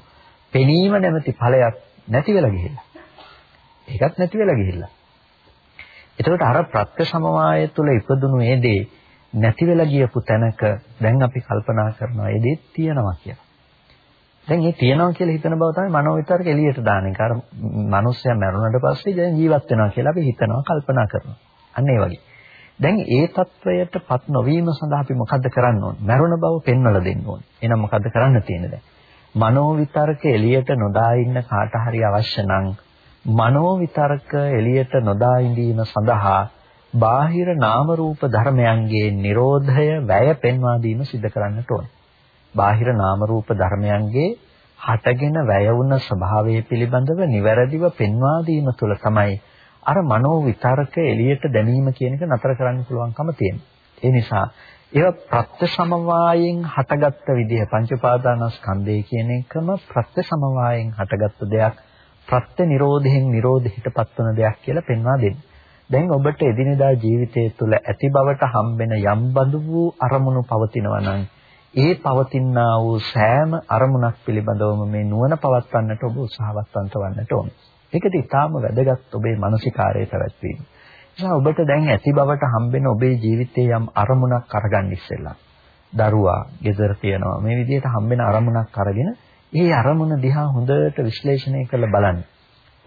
පෙනීම නැමැති ඵලයක් නැති වෙලා ගිහිල්ලා. ඒකත් නැති වෙලා ගිහිල්ලා. එතකොට අර ප්‍රත්‍ය සමவாய තුල ඉපදුණු ඒ දේ නැති වෙලා ගියපු තැනක දැන් අපි කල්පනා කරනවා ඒ දේ තියෙනවා කියලා. දැන් ඒ තියෙනවා කියලා හිතන බව තමයි මනෝවිතරක එළියට දාන එක. අර මිනිස්සයා මැරුණාට පස්සේ දැන් ජීවත් වෙනවා කියලා අපි හිතනවා කල්පනා කරනවා. අන්න ඒ වගේ. දැන් ඒ తත්වයටපත් නොවීම සඳහා අපි මොකද්ද කරන්න ඕනේ? මැරුණ බව පෙන්වලා දෙන්න ඕනේ. එහෙනම් මොකද්ද කරන්න තියෙන්නේ දැන්? මනෝවිතරක එළියට නොදා ඉන්න කාට හරි අවශ්‍ය නම් මනෝ විතරක එළියට නොදා ඉඳීම සඳහා බාහිර නාම රූප ධර්මයන්ගේ Nirodhaය වැය පෙන්වා දීම සිදු කරන්නට ඕන. බාහිර නාම රූප ධර්මයන්ගේ හටගෙන වැය වුණ ස්වභාවය පිළිබඳව නිවැරදිව පෙන්වා දීම තුළ තමයි අර මනෝ විතරක එළියට දැමීම කියන එක නතර කරන්න පුළුවන්කම තියෙන්නේ. ඒ නිසා ඒවා ප්‍රත්‍යසමවායෙන් හටගත්ත විදිහ පංච පාදානස්කන්ධය කියන එකම ප්‍රත්‍යසමවායෙන් හටගත්ත දෙයක් ප්‍රත්‍ය නිරෝධයෙන් නිරෝධයටපත් වන දෙයක් කියලා පෙන්වා දෙන්න. දැන් ඔබට එදිනෙදා ජීවිතය තුළ ඇති බවට හම්බෙන යම් බඳු වූ අරමුණු පවතිනවා නම් ඒ පවතිනා වූ සෑම අරමුණක් පිළිබඳවම මේ නුවණ පවත්වන්නට ඔබ උත්සාහවත් වන්නට ඕනේ. ඒකද ඊටාම වැදගත් ඔබේ මානසිකාරයේ පැවැත්වීම. නිසා ඔබට දැන් ඇති බවට හම්බෙන ඔබේ ජීවිතයේ යම් අරමුණක් අරගන්න ඉස්සෙල්ලා. දරුවා, ගෙදර තියනවා මේ විදිහට හම්බෙන අරමුණක් අරගෙන ඒ අරමුණ දිහා හොඳට විශ්ලේෂණය කරලා බලන්න.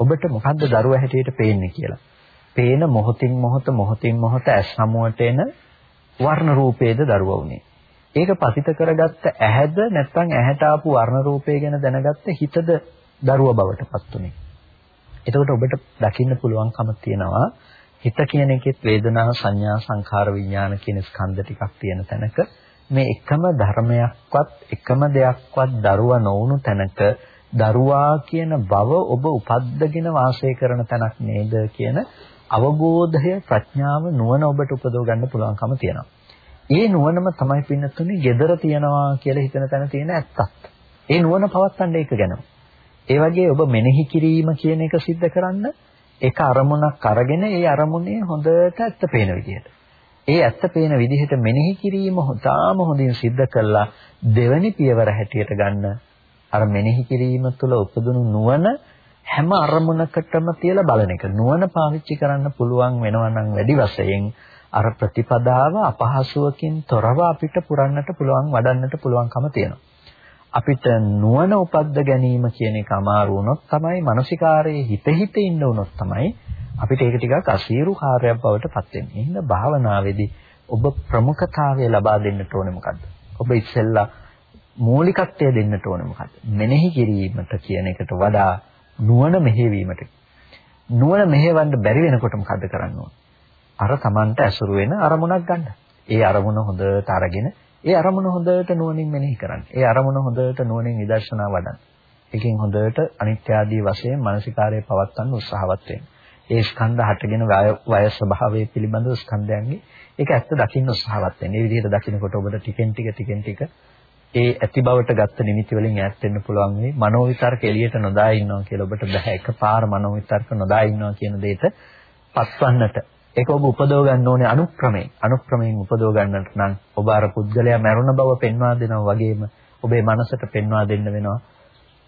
ඔබට මොකද්ද දරුවා හැටියට පේන්නේ කියලා. පේන මොහොතින් මොහොත මොහොතින් මොහොත ඇස් හමුවට එන වර්ණ රූපේද දරුවා උනේ. ඒක පතිත කරගත්ත ඇහැද නැත්නම් ඇහැට ආපු වර්ණ රූපය ගැන දැනගත්ත හිතද දරුවා බවට පත් උනේ. එතකොට ඔබට දකින්න පුළුවන්කම තියෙනවා හිත කියන එකෙත් වේදනා සංඥා සංඛාර විඥාන කියන ස්කන්ධ ටිකක් තියෙන තැනක මේ එකම ධර්මයක්වත් එකම දෙයක්වත් දරුවා නොවුණු තැනක දරුවා කියන බව ඔබ උපද්දගෙන වාසය කරන තැනක් නේද කියන අවබෝධය ප්‍රඥාව නුවණ ඔබට උපදව ගන්න පුළුවන්කම තියෙනවා. ඒ නුවණම තමයි පින්නතුනේ gedara තියනවා කියලා හිතන තැන තියෙන ඇත්තක්. ඒ නුවණ පවත්තන්න ඒක ගැන. ඒ වගේ ඔබ මෙනෙහි කිරීම කියන එක सिद्ध කරන්න එක අරමුණක් අරගෙන ඒ අරමුණේ හොඳට ඇත්ත පේන විදිහට. ඒ ඇත්ත පේන විදිහට මෙනෙහි කිරීම හොතාම හොඳින් සිද්ධ කළා දෙවැනි පියවර හැටියට ගන්න අර මෙනෙහි කිරීම තුළ උපදිනු නුවණ හැම අරමුණකටම තියලා බලන එක නුවණ පාවිච්චි කරන්න පුළුවන් වෙනවා නම් වැඩි වශයෙන් අර ප්‍රතිපදාව අපහසුවකින් තොරව අපිට පුරන්නට පුළුවන් වඩන්නට පුළුවන්කම තියෙනවා. අපිට නුවණ උපද්ද ගැනීම කියන එක අමාරු වුණොත් තමයි මානසිකාරයේ හිත හිත ඉන්න වුණොත් තමයි අපිට ඒක ටිකක් අසීරු කාර්යයක් බවට පත් වෙන්නේ. එහෙනම් භාවනාවේදී ඔබ ප්‍රමුඛතාවය ලබා දෙන්නට ඕනේ මොකද්ද? ඔබ ඉස්සෙල්ලා මූලිකත්වය දෙන්නට ඕනේ මොකද්ද? මෙනෙහි කිරීමට කියන එකට වඩා නුවණ මෙහෙවීමට. නුවණ මෙහෙවන්න බැරි වෙනකොට මොකද්ද කරන්න ඕනේ? අර Tamanට ඇසුරු වෙන අරමුණක් ගන්න. ඒ අරමුණ හොඳට අරගෙන ඒ අරමුණ හොඳට නුවණින් මෙනෙහි කරන්න. ඒ අරමුණ හොඳට නුවණින් විදර්ශනා වඩන්න. එකකින් හොඳට අනිත්‍ය ආදී වශයෙන් මානසිකාරයේ පවත්වන්න උත්සාහවත් වෙන්න. ඒ ස්කන්ධ හටගෙන වය ස්වභාවය පිළිබඳව ස්කන්ධයන්ගේ ඒක ඇත්ත දකින්න උත්සාහවත් වෙන්න. මේ විදිහට දකිනකොට ඔබට ටිකෙන් ටික ටිකෙන් ටික ඒ ඇති බවට ගත්ත නිමිති වලින් ඈත් වෙන්න පුළුවන් වෙයි. මනෝ විතර්ක එළියට නොදා ඉන්නවා කියලා ඔබට බෑ. එකපාර මනෝ විතර්ක නොදා ඉන්නවා කියන දෙයට පත්වන්නට ඒක ඔබ උපදව ගන්න ඕනේ අනුක්‍රමයෙන්. අනුක්‍රමයෙන් උපදව ගන්නට නම් ඔබ අර පුද්ගලයා මරුණ බව පෙන්වා දෙනවා වගේම ඔබේ මනසට පෙන්වා දෙන්න වෙනවා.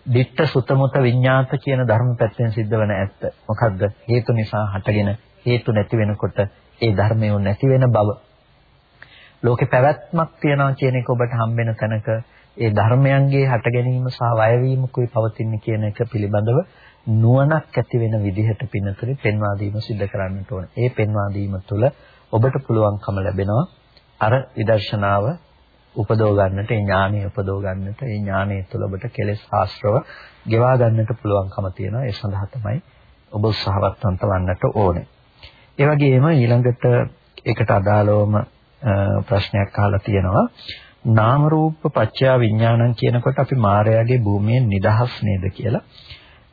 Ditta sutamuta විඤ්ඤාත කියන ධර්ම පැත්තෙන් සිද්ධ වෙන ඇත්ත. මොකද්ද? හේතු නිසා හටගෙන හේතු නැති වෙනකොට ඒ ධර්මය නැති වෙන බව. ලෝකේ පැවැත්මක් තියනවා කියන එක ඔබට හම්බෙන තැනක ඒ ධර්මයන්ගේ හට ගැනීම සහ වැයවීමකුයි පවතින්නේ කියන එක පිළිබඳව නුවණක් ඇති වෙන විදිහට පින්නතුරි පෙන්වා දීම සිද්ධ කරන්නට ඕන. ඒ පෙන්වා දීම තුළ ඔබට පුළුවන්කම ලැබෙනවා අර විදර්ශනාව උපදව ගන්නට, ඒ ඥානය උපදව ගන්නට, ඒ ඥානය තුළ ඔබට කෙලෙස් ආශ්‍රව ගෙවා ගන්නට පුළුවන්කම තියෙනවා. ඒ සඳහා තමයි ඔබ උත්සාහවත් වන්නට ඕනේ. ඒ වගේම ඊළඟට ඒකට අදාළවම ප්‍රශ්නයක් අහලා තියෙනවා. නාම රූප පත්‍ය විඥානං කියනකොට අපි මායාවේ භූමියෙන් නිදහස් නේද කියලා.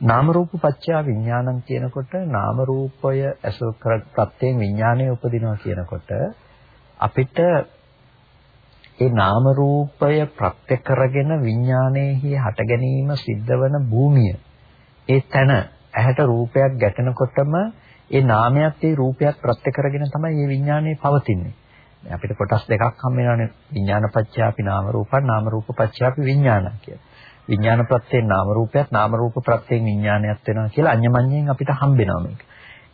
නාම රූප පත්‍ය විඥානං කියනකොට නාම රූපය ඇසුරු කර ප්‍රත්‍යයෙන් විඥානය උපදිනවා කියනකොට අපිට ඒ නාම රූපය ප්‍රත්‍ය කරගෙන විඥානයේහි හට ගැනීම සිද්ධ වන භූමිය ඒ තැන ඇහැට රූපයක් ගැටෙනකොටම ඒ නාමයක් ඒ රූපයක් ප්‍රත්‍ය කරගෙන තමයි මේ විඥානය පවතින්නේ. අපිට කොටස් දෙකක් හම් වෙනවානේ විඥානපච්චයාපි නාම රූපං නාම රූපපච්චයාපි විඥානං කියලා. විඥාන ප්‍රත්‍යයෙන් නාම රූපයක් නාම රූප ප්‍රත්‍යයෙන් විඥානයක් වෙනවා කියලා අඤ්ඤමඤ්ඤයෙන් අපිට හම්බෙනවා මේක.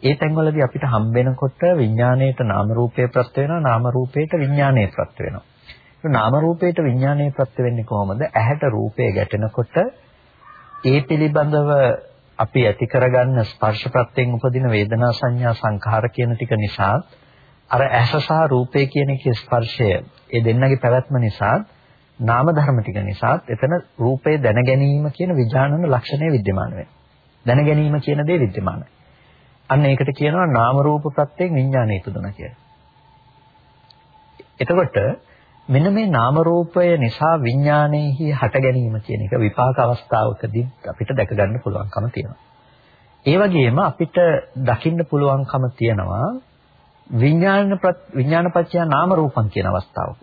ඒ තැන්වලදී අපිට හම්බෙනකොට විඥාණයට නාම රූපේ ප්‍රත්‍ය වෙනවා නාම රූපේට විඥානයේ ප්‍රත්‍ය වෙනවා. නාම රූපයට විඥානයේ ප්‍රත්‍ය වෙන්නේ කොහොමද? ඇහැට රූපය ගැටෙනකොට ඒ පිළිබඳව අපි ඇති කරගන්න ස්පර්ශ ප්‍රත්‍යයෙන් උපදින වේදනා සංඥා සංඛාර කියන ටික නිසා අර ඇස සහ රූපය කියන එකේ ස්පර්ශය ඒ දෙන්නගේ පැවැත්ම නිසා නාම ධර්ම ටික නිසා එතන රූපය දැන ගැනීම කියන විඥානන ලක්ෂණය विद्यमान වෙනවා. දැන ගැනීම කියන දේ विद्यමානයි. අන්න ඒකට කියනවා නාම රූප ප්‍රත්‍යයෙන් විඥානය ඉපදුණා කියලා. එතකොට මෙන්න මේ නාම රූපය නිසා විඥානයේහි හට ගැනීම කියන එක විපාක අවස්ථාවකදී අපිට දැක ගන්න පුළුවන්කම තියෙනවා. ඒ වගේම අපිට දකින්න පුළුවන්කම තියෙනවා විඥාන විඥානපච්චය නාම රූපං කියන අවස්ථාවක.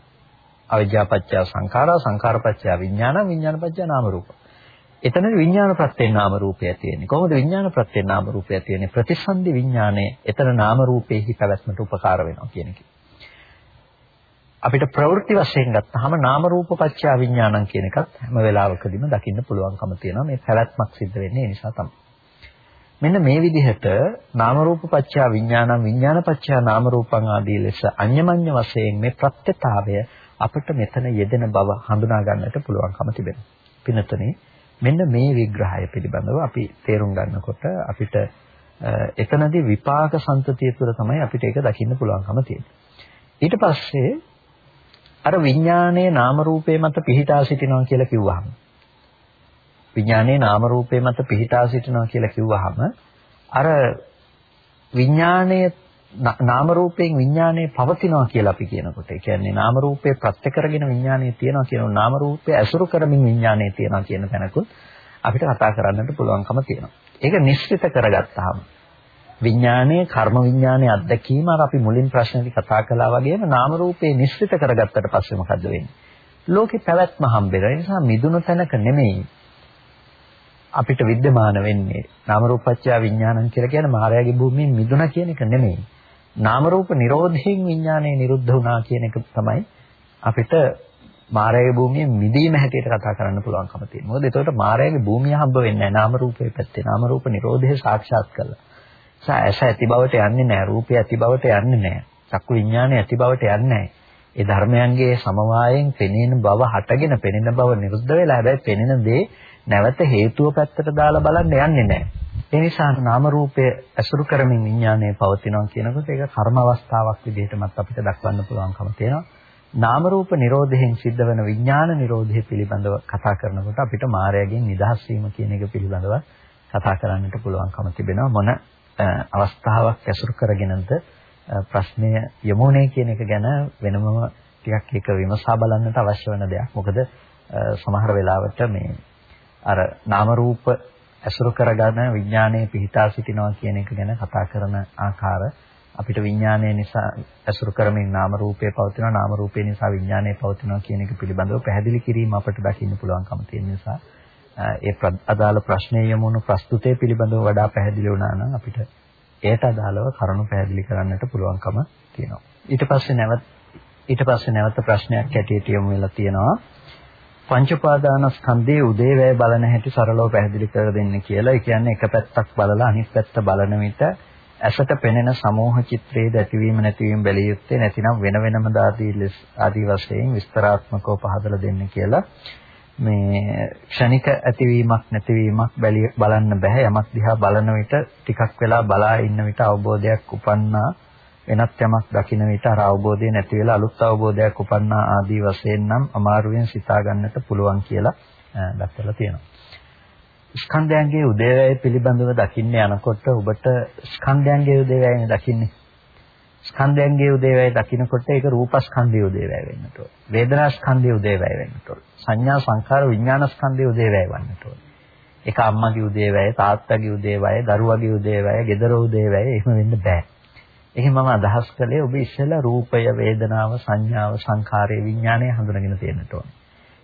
අවිජ්ජාපච්චය සංඛාරා සංඛාරපච්චය විඥාන විඥානපච්චය නාම රූප. එතන විඥාන ප්‍රත්‍යයෙන් නාම රූපය තියෙන්නේ. කොහොමද විඥාන ප්‍රත්‍යයෙන් නාම රූපය තියෙන්නේ? ප්‍රතිසන්දි විඥානය එතන නාම රූපේහි පැවැත්මට උපකාර වෙනවා කියන එක. අපිට ප්‍රවෘත්ති වශයෙන් ගත්තාම නාම රූප පත්‍ය විඥානං කියන එකත් හැම වෙලාවකදීම දකින්න පුළුවන්කම තියෙනවා. මේ පැවැත්මක් සිද්ධ වෙන්නේ ඒ නිසා තමයි. මෙන්න මේ විදිහට නාම රූප පත්‍ය විඥානං විඥාන පත්‍ය නාම රූපං ආදී ලෙස අඤ්ඤමඤ්ඤ වශයෙන් මේ ප්‍රත්‍යතාවය අපිට මෙතන යෙදෙන බව හඳුනා ගන්නට පුළුවන්කම තිබෙනවා. පින්නතනේ මෙන්න මේ විග්‍රහය පිළිබඳව අපි තේරුම් ගන්නකොට අපිට එතනදී විපාක සම්තතිය තුළ තමයි අපිට ඒක දකින්න පුළුවන්කම තියෙන්නේ. ඊට පස්සේ අර විඥානයේ නාම රූපේ මත පිහිටා සිටිනවා කියලා කිව්වහම විඥානයේ නාම රූපේ මත පිහිටා සිටිනවා කියලා කිව්වහම අර විඥානයේ නාම රූපයෙන් විඥානය පවතිනවා කියලා අපි කියනකොට ඒ කියන්නේ නාම රූපේ ප්‍රත්‍ය කරගෙන විඥානය තියෙනවා කියනවා නාම රූපේ අසුරු කරමින් විඥානය තියෙනවා කියන තැනකුත් අපිට කතා කරන්නට පුළුවන්කම තියෙනවා. ඒක නිශ්චිත කරගත්තාම විඥානයේ කර්ම විඥානයේ අත්දැකීම අර අපි මුලින් ප්‍රශ්නේදී කතා කළා වගේම නාම රූපේ නිශ්චිත කරගත්තට පස්සේ මොකද වෙන්නේ? ලෝකේ පැවැත්ම හම්බෙනවා. ඒ නිසා මිදුණු තැනක නෙමෙයි අපිට विद्यमान වෙන්නේ. නාම රූපච්ඡය විඥානං කියලා කියන්නේ මායාවේ භූමියෙන් මිදුණා කියන එක නෙමෙයි. නාම රූප නිරෝධයෙන් විඥානය නිරුද්ධ වුණා කියන එක තමයි අපිට මායාවේ භූමියෙන් මිදීම හැටියට කතා කරන්න පුළුවන්කම තියෙනවා. මොකද එතකොට මායාවේ භූමිය හම්බ වෙන්නේ නැහැ නාම රූපේ පැත්තේ. නාම රූප නිරෝධය සාක්ෂාත් කළා. සා ඇස ඇති බවට යන්නේ නැහැ. රූපය ඇති බවට යන්නේ නැහැ. චක්කු විඥානය ඇති බවට යන්නේ නැහැ. ඒ ධර්මයන්ගේ සමவாயයෙන් පෙනෙන බව හටගෙන පෙනෙන බව නිරුද්ධ වෙලා හැබැයි පෙනෙන දේ නැවත හේතුව පැත්තට දාලා බලන්න යන්නේ නැහැ. ඒ නිසා නාම රූපය ඇසුරු කරමින් විඥානය පවතිනවා කියනකොට ඒක කර්ම අවස්ථාවක් විදිහටමත් අපිට දක්වන්න පුළුවන්කම තියෙනවා. නාම රූප නිරෝධයෙන් සිද්ධ වෙන විඥාන නිරෝධය පිළිබඳව කතා කරනකොට අපිට මායාවෙන් නිදහස් වීම කියන එක පිළිබඳව කතා කරන්නට පුළුවන්කම තිබෙනවා. මොන අවස්ථාවක් ඇසුරු කරගෙනද ප්‍රශ්නය යමුනේ කියන එක ගැන වෙනමම ටිකක් ඒක විමසා බලන්නට අවශ්‍ය වෙන දෙයක්. මොකද සමහර වෙලාවට මේ අර නාම රූප ඇසුරු කරගන්න විඥානයේ පිහිටා සිටිනවා කියන එක ගැන කතා කරන ආකාර අපිට විඥානය නිසා ඇසුරු කරමින් නාම රූපේ පවතිනවා නාම රූපේ නිසා විඥානය පවතිනවා කියන එක පිළිබඳව පැහැදිලි කිරීම අපිට දකින්න පුළුවන්කම තියෙන නිසා ඒ අදාළ ප්‍රශ්නයේ යමුණු ප්‍රස්තුතයේ පිළිබඳව වඩා පැහැදිලි වුණා නම් අපිට එයට අදාළව කරුණු පැහැදිලි කරන්නට පුළුවන්කම තියෙනවා. ඊට පස්සේ නැවත ඊට පස්සේ නැවත ප්‍රශ්නයක් ඇටියට යොමු වෙලා තියෙනවා. පංච උපාදානස්කන්ධයේ උදේවැය බලන හැටි සරලව පැහැදිලි කර දෙන්න කියලා. ඒ කියන්නේ එක පැත්තක් බලලා අනිත් පැත්ත බලන විට ඇසට පෙනෙන සමෝහ චිත්‍රයේ ඇතිවීම නැතිවීම බැලිය යුත්තේ නැතිනම් වෙන වෙනම ආදී ආදී වශයෙන් විස්තරාත්මකව පහදලා දෙන්න කියලා. මේ ක්ෂණික ඇතිවීමක් නැතිවීමක් බලන්න බෑ යමක් දිහා බලන විට ටිකක් වෙලා බලා ඉන්න විට අවබෝධයක් උපන්නා වෙනත් යමක් දකින විට අර අවබෝධය නැති වෙලා අලුත් අවබෝධයක් උපන්නා ආදී වශයෙන් නම් අමාරුවෙන් සිතා ගන්නට පුළුවන් කියලා දක්වලා තියෙනවා. ස්කන්ධයන්ගේ උදේවැය පිළිබඳව දකින්න යනකොට ඔබට ස්කන්ධයන්ගේ උදේවැයනේ දකින්නේ. ස්කන්ධයන්ගේ උදේවැය දකිනකොට ඒක රූපස්කන්ධයේ උදේවැය වෙන්නට ඕන. වේදනාස්කන්ධයේ උදේවැය වෙන්නට ඕන. සංඥා සංඛාර විඥානස්කන්ධයේ උදේවැය වන්නට ඕන. ඒක අම්මගේ උදේවැය, තාත්තගේ උදේවැය, දරුවගේ උදේවැය, ගෙදර උදේවැය එහෙම වෙන්න බෑ. එහෙම මම අදහස් කළේ ඔබ ඉස්සෙල්ලා රූපය, වේදනාව, සංඥාව, සංඛාරය, විඥානය හඳුනගෙන තියෙන්නට ඕන.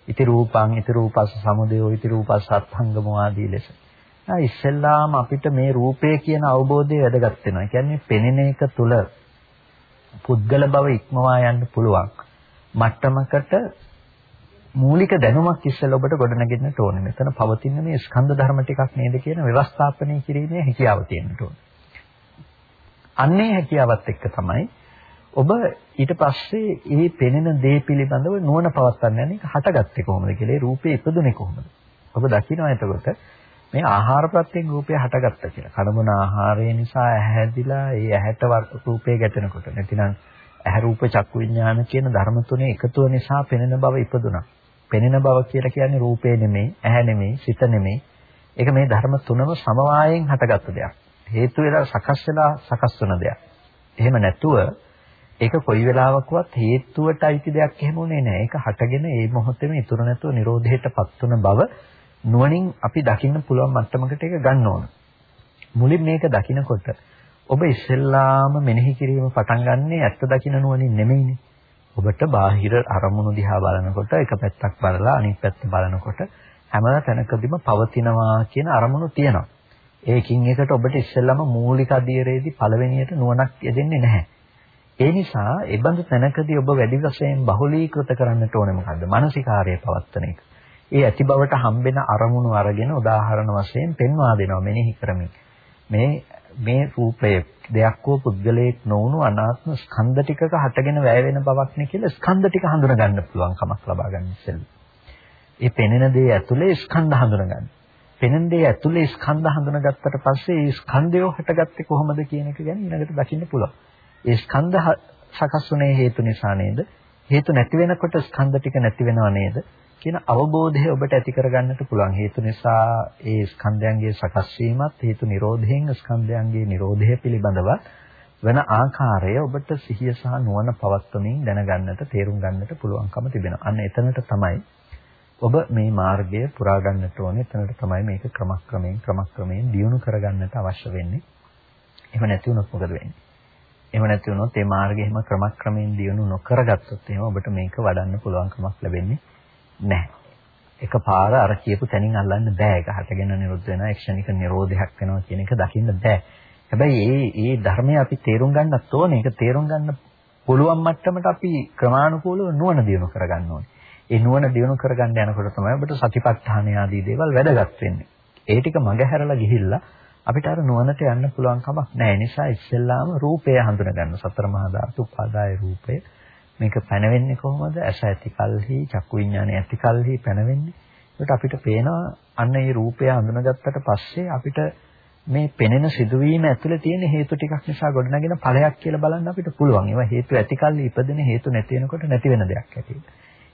ඉති රූපං, ඉති රූපස්ස සමුදයෝ, ඉති රූපස්ස අත්ංගමෝ ආදී ලෙස. ඉස්සෙල්ලාම අපිට මේ රූපය කියන අවබෝධය වැදගත් වෙනවා. ඒ කියන්නේ පෙනෙන එක තුල පුද්ගල බව ඉක්මවා යන්න පුළුවන් මට්ටමකට මූලික දැනුමක් ඉස්සෙල්ලා ඔබට ගොඩනගෙන්නට ඕනේ. මෙතන පවතින මේ ස්කන්ධ ධර්ම ටිකක් නේද කියන ව්‍යවස්ථාපනය කිරීමේ හැකියාව තියෙන්නට ඕනේ. අන්නේ හැකියාවත් එක්ක තමයි ඔබ ඊට පස්සේ මේ පෙනෙන දේ පිළිබඳව නුවණ පවත්වන්න යන්නේ හටගත්තේ කොහොමද කියලා ඒ රූපේ ඉපදුනේ කොහොමද? ඔබ දකිනවා එතකොට මේ ආහාර ප්‍රත්‍යයෙන් රූපය හටගත්තා කියලා. කනබුන ආහාරය නිසා ඇහැදිලා ඒ ඇහැට රූපේ ගැටෙනකොට නැතිනම් ඇහැ රූප චක්කු විඥාන කියන ධර්ම තුනේ එකතුව නිසා පෙනෙන බව ඉපදුනා. පෙනෙන බව කියලා කියන්නේ රූපේ නෙමෙයි, ඇහැ නෙමෙයි, සිත නෙමෙයි. ඒක මේ ධර්ම තුනම සමவாயයෙන් හටගත්ත දෙයක්. හේතු වෙලා සකස් වෙලා සකස් වන දෙයක්. එහෙම නැතුව ඒක කොයි වෙලාවකවත් හේතුවට අයිති දෙයක් එහෙම උනේ නැහැ. ඒක හටගෙන ඒ මොහොතේම ඉතුරු නැතුව Nirodheටපත් වන බව නුවණින් අපි දකින්න පුළුවන් මට්ටමකට ඒක ගන්න ඕන. මුලින් මේක දකිනකොට ඔබ ඉස්සෙල්ලාම මෙනෙහි කිරීම පටන් ගන්නේ ඇත්ත දකින්න නුවණින් නෙමෙයිනේ. ඔබට බාහිර අරමුණු දිහා බලනකොට එක පැත්තක් බලලා අනිත් පැත්ත බලනකොට හැම තැනකදීම පවතිනවා කියන අරමුණු තියෙනවා. ඒකින් එකට ඔබට ඉස්සෙල්ලාම මූලික අධීරයේදී පළවෙනියට නුවණක් යෙදෙන්නේ නැහැ. ඒ නිසා ඒ බඳු තැනකදී ඔබ වැඩි වශයෙන් බහුලීකృత කරන්නට ඕනේ මොකද්ද? මානසිකාර්යය පවත්තන එක. ඒ ඇති බවට හම්බෙන අරමුණු අරගෙන උදාහරණ වශයෙන් පෙන්වා දෙනවා මෙනෙහි කරමින්. මේ මේ රූපය දෙයක් හෝ පුද්ගලයෙක් නොවුණු අනාත්ම ස්කන්ධ ටිකක හටගෙන වැය වෙන බවක් නේ කියලා ස්කන්ධ ටික හඳුනා ගන්න පුළුවන් කමක් ලබා ගන්න ඉස්සෙල්ලා. ඒ පෙනෙන දේ ඇතුලේ ස්කන්ධ හඳුනා ගන්න. පෙනෙන දේ ඇතුලේ ස්කන්ධ හඳුනාගත්තට පස්සේ ඒ ස්කන්ධය හටගත්තේ කොහොමද කියන එක ගැන ඊළඟට දකින්න පුළුවන්. ඒ ස්කන්ධ සකස් වුනේ හේතු නිසා නේද? හේතු නැති වෙනකොට ස්කන්ධ ටික නැති වෙනව නේද? කියන අවබෝධය ඔබට ඇති කරගන්නට පුළුවන් හේතු නිසා ඒ ස්කන්ධයන්ගේ සකස් වීමත් හේතු නිරෝධයෙන් ස්කන්ධයන්ගේ නිරෝධය පිළිබඳව වෙන ආකාරය ඔබට සිහිය සහ නුවණ පවත්වමින් දැනගන්නට තේරුම් ගන්නට පුළුවන්කම තිබෙනවා. අන්න එතනට තමයි ඔබ මේ මාර්ගය පුරා ගන්නට ඕනේ. එතනට තමයි මේක ක්‍රමක්‍රමයෙන් ක්‍රමක්‍රමයෙන් දියුණු කරගන්නට අවශ්‍ය වෙන්නේ. එහෙම නැති වුණොත් මොකද වෙන්නේ? එහෙම නැති වුණොත් මේ මාර්ගය එහෙම ක්‍රමක්‍රමයෙන් දියුණු නොකරගත්තොත් එහෙම ඔබට මේක වඩන්න පුළුවන් කමක් ලැබෙන්නේ නැහැ. එකපාර අර කියපු තැනින් අල්ලන්න බෑ. ඒක හටගෙන නිරුද්ධ වෙනවා, ක්ෂණික නිරෝධයක් වෙනවා කියන එක දකින්න බෑ. හැබැයි මේ මේ ධර්මය අපි තේරුම් ගන්නත් ඕනේ. ඒක තේරුම් ගන්න පුළුවන් මට්ටමට අපි ක්‍රමානුකූලව නුවණ දියුණු කරගන්න ඕනේ. ඒ නුවණ දියුණු කරගන්න යනකොට තමයි අපිට සතිපට්ඨාන ආදී දේවල් වැදගත් වෙන්නේ. ඒ ටික මගහැරලා ගිහිල්ලා අපිට අර නුවණට යන්න පුළුවන් කමක් නැහැ. ඒ නිසා ඉස්සෙල්ලාම රූපය හඳුනගන්න. සතර මහා ධාතු උපාදාය රූපය. මේක පැනවෙන්නේ කොහොමද? ඇස ඇති කල්හි, චක්කු විඥානය ඇති කල්හි පැනවෙන්නේ. ඒකට අපිට පේනවා අන්න ඒ රූපය හඳුනගත්තට පස්සේ අපිට මේ පෙනෙන සිදුවීම ඇතුලේ තියෙන හේතු ටිකක් නිසා ගොඩනගෙන ඵලයක් කියලා බලන්න අපිට පුළුවන්. ඒවා හේතු ඇතිකල්ලි ඉපදෙන හේතු නැති වෙනකොට නැති වෙන දෙයක් ඇටියෙ.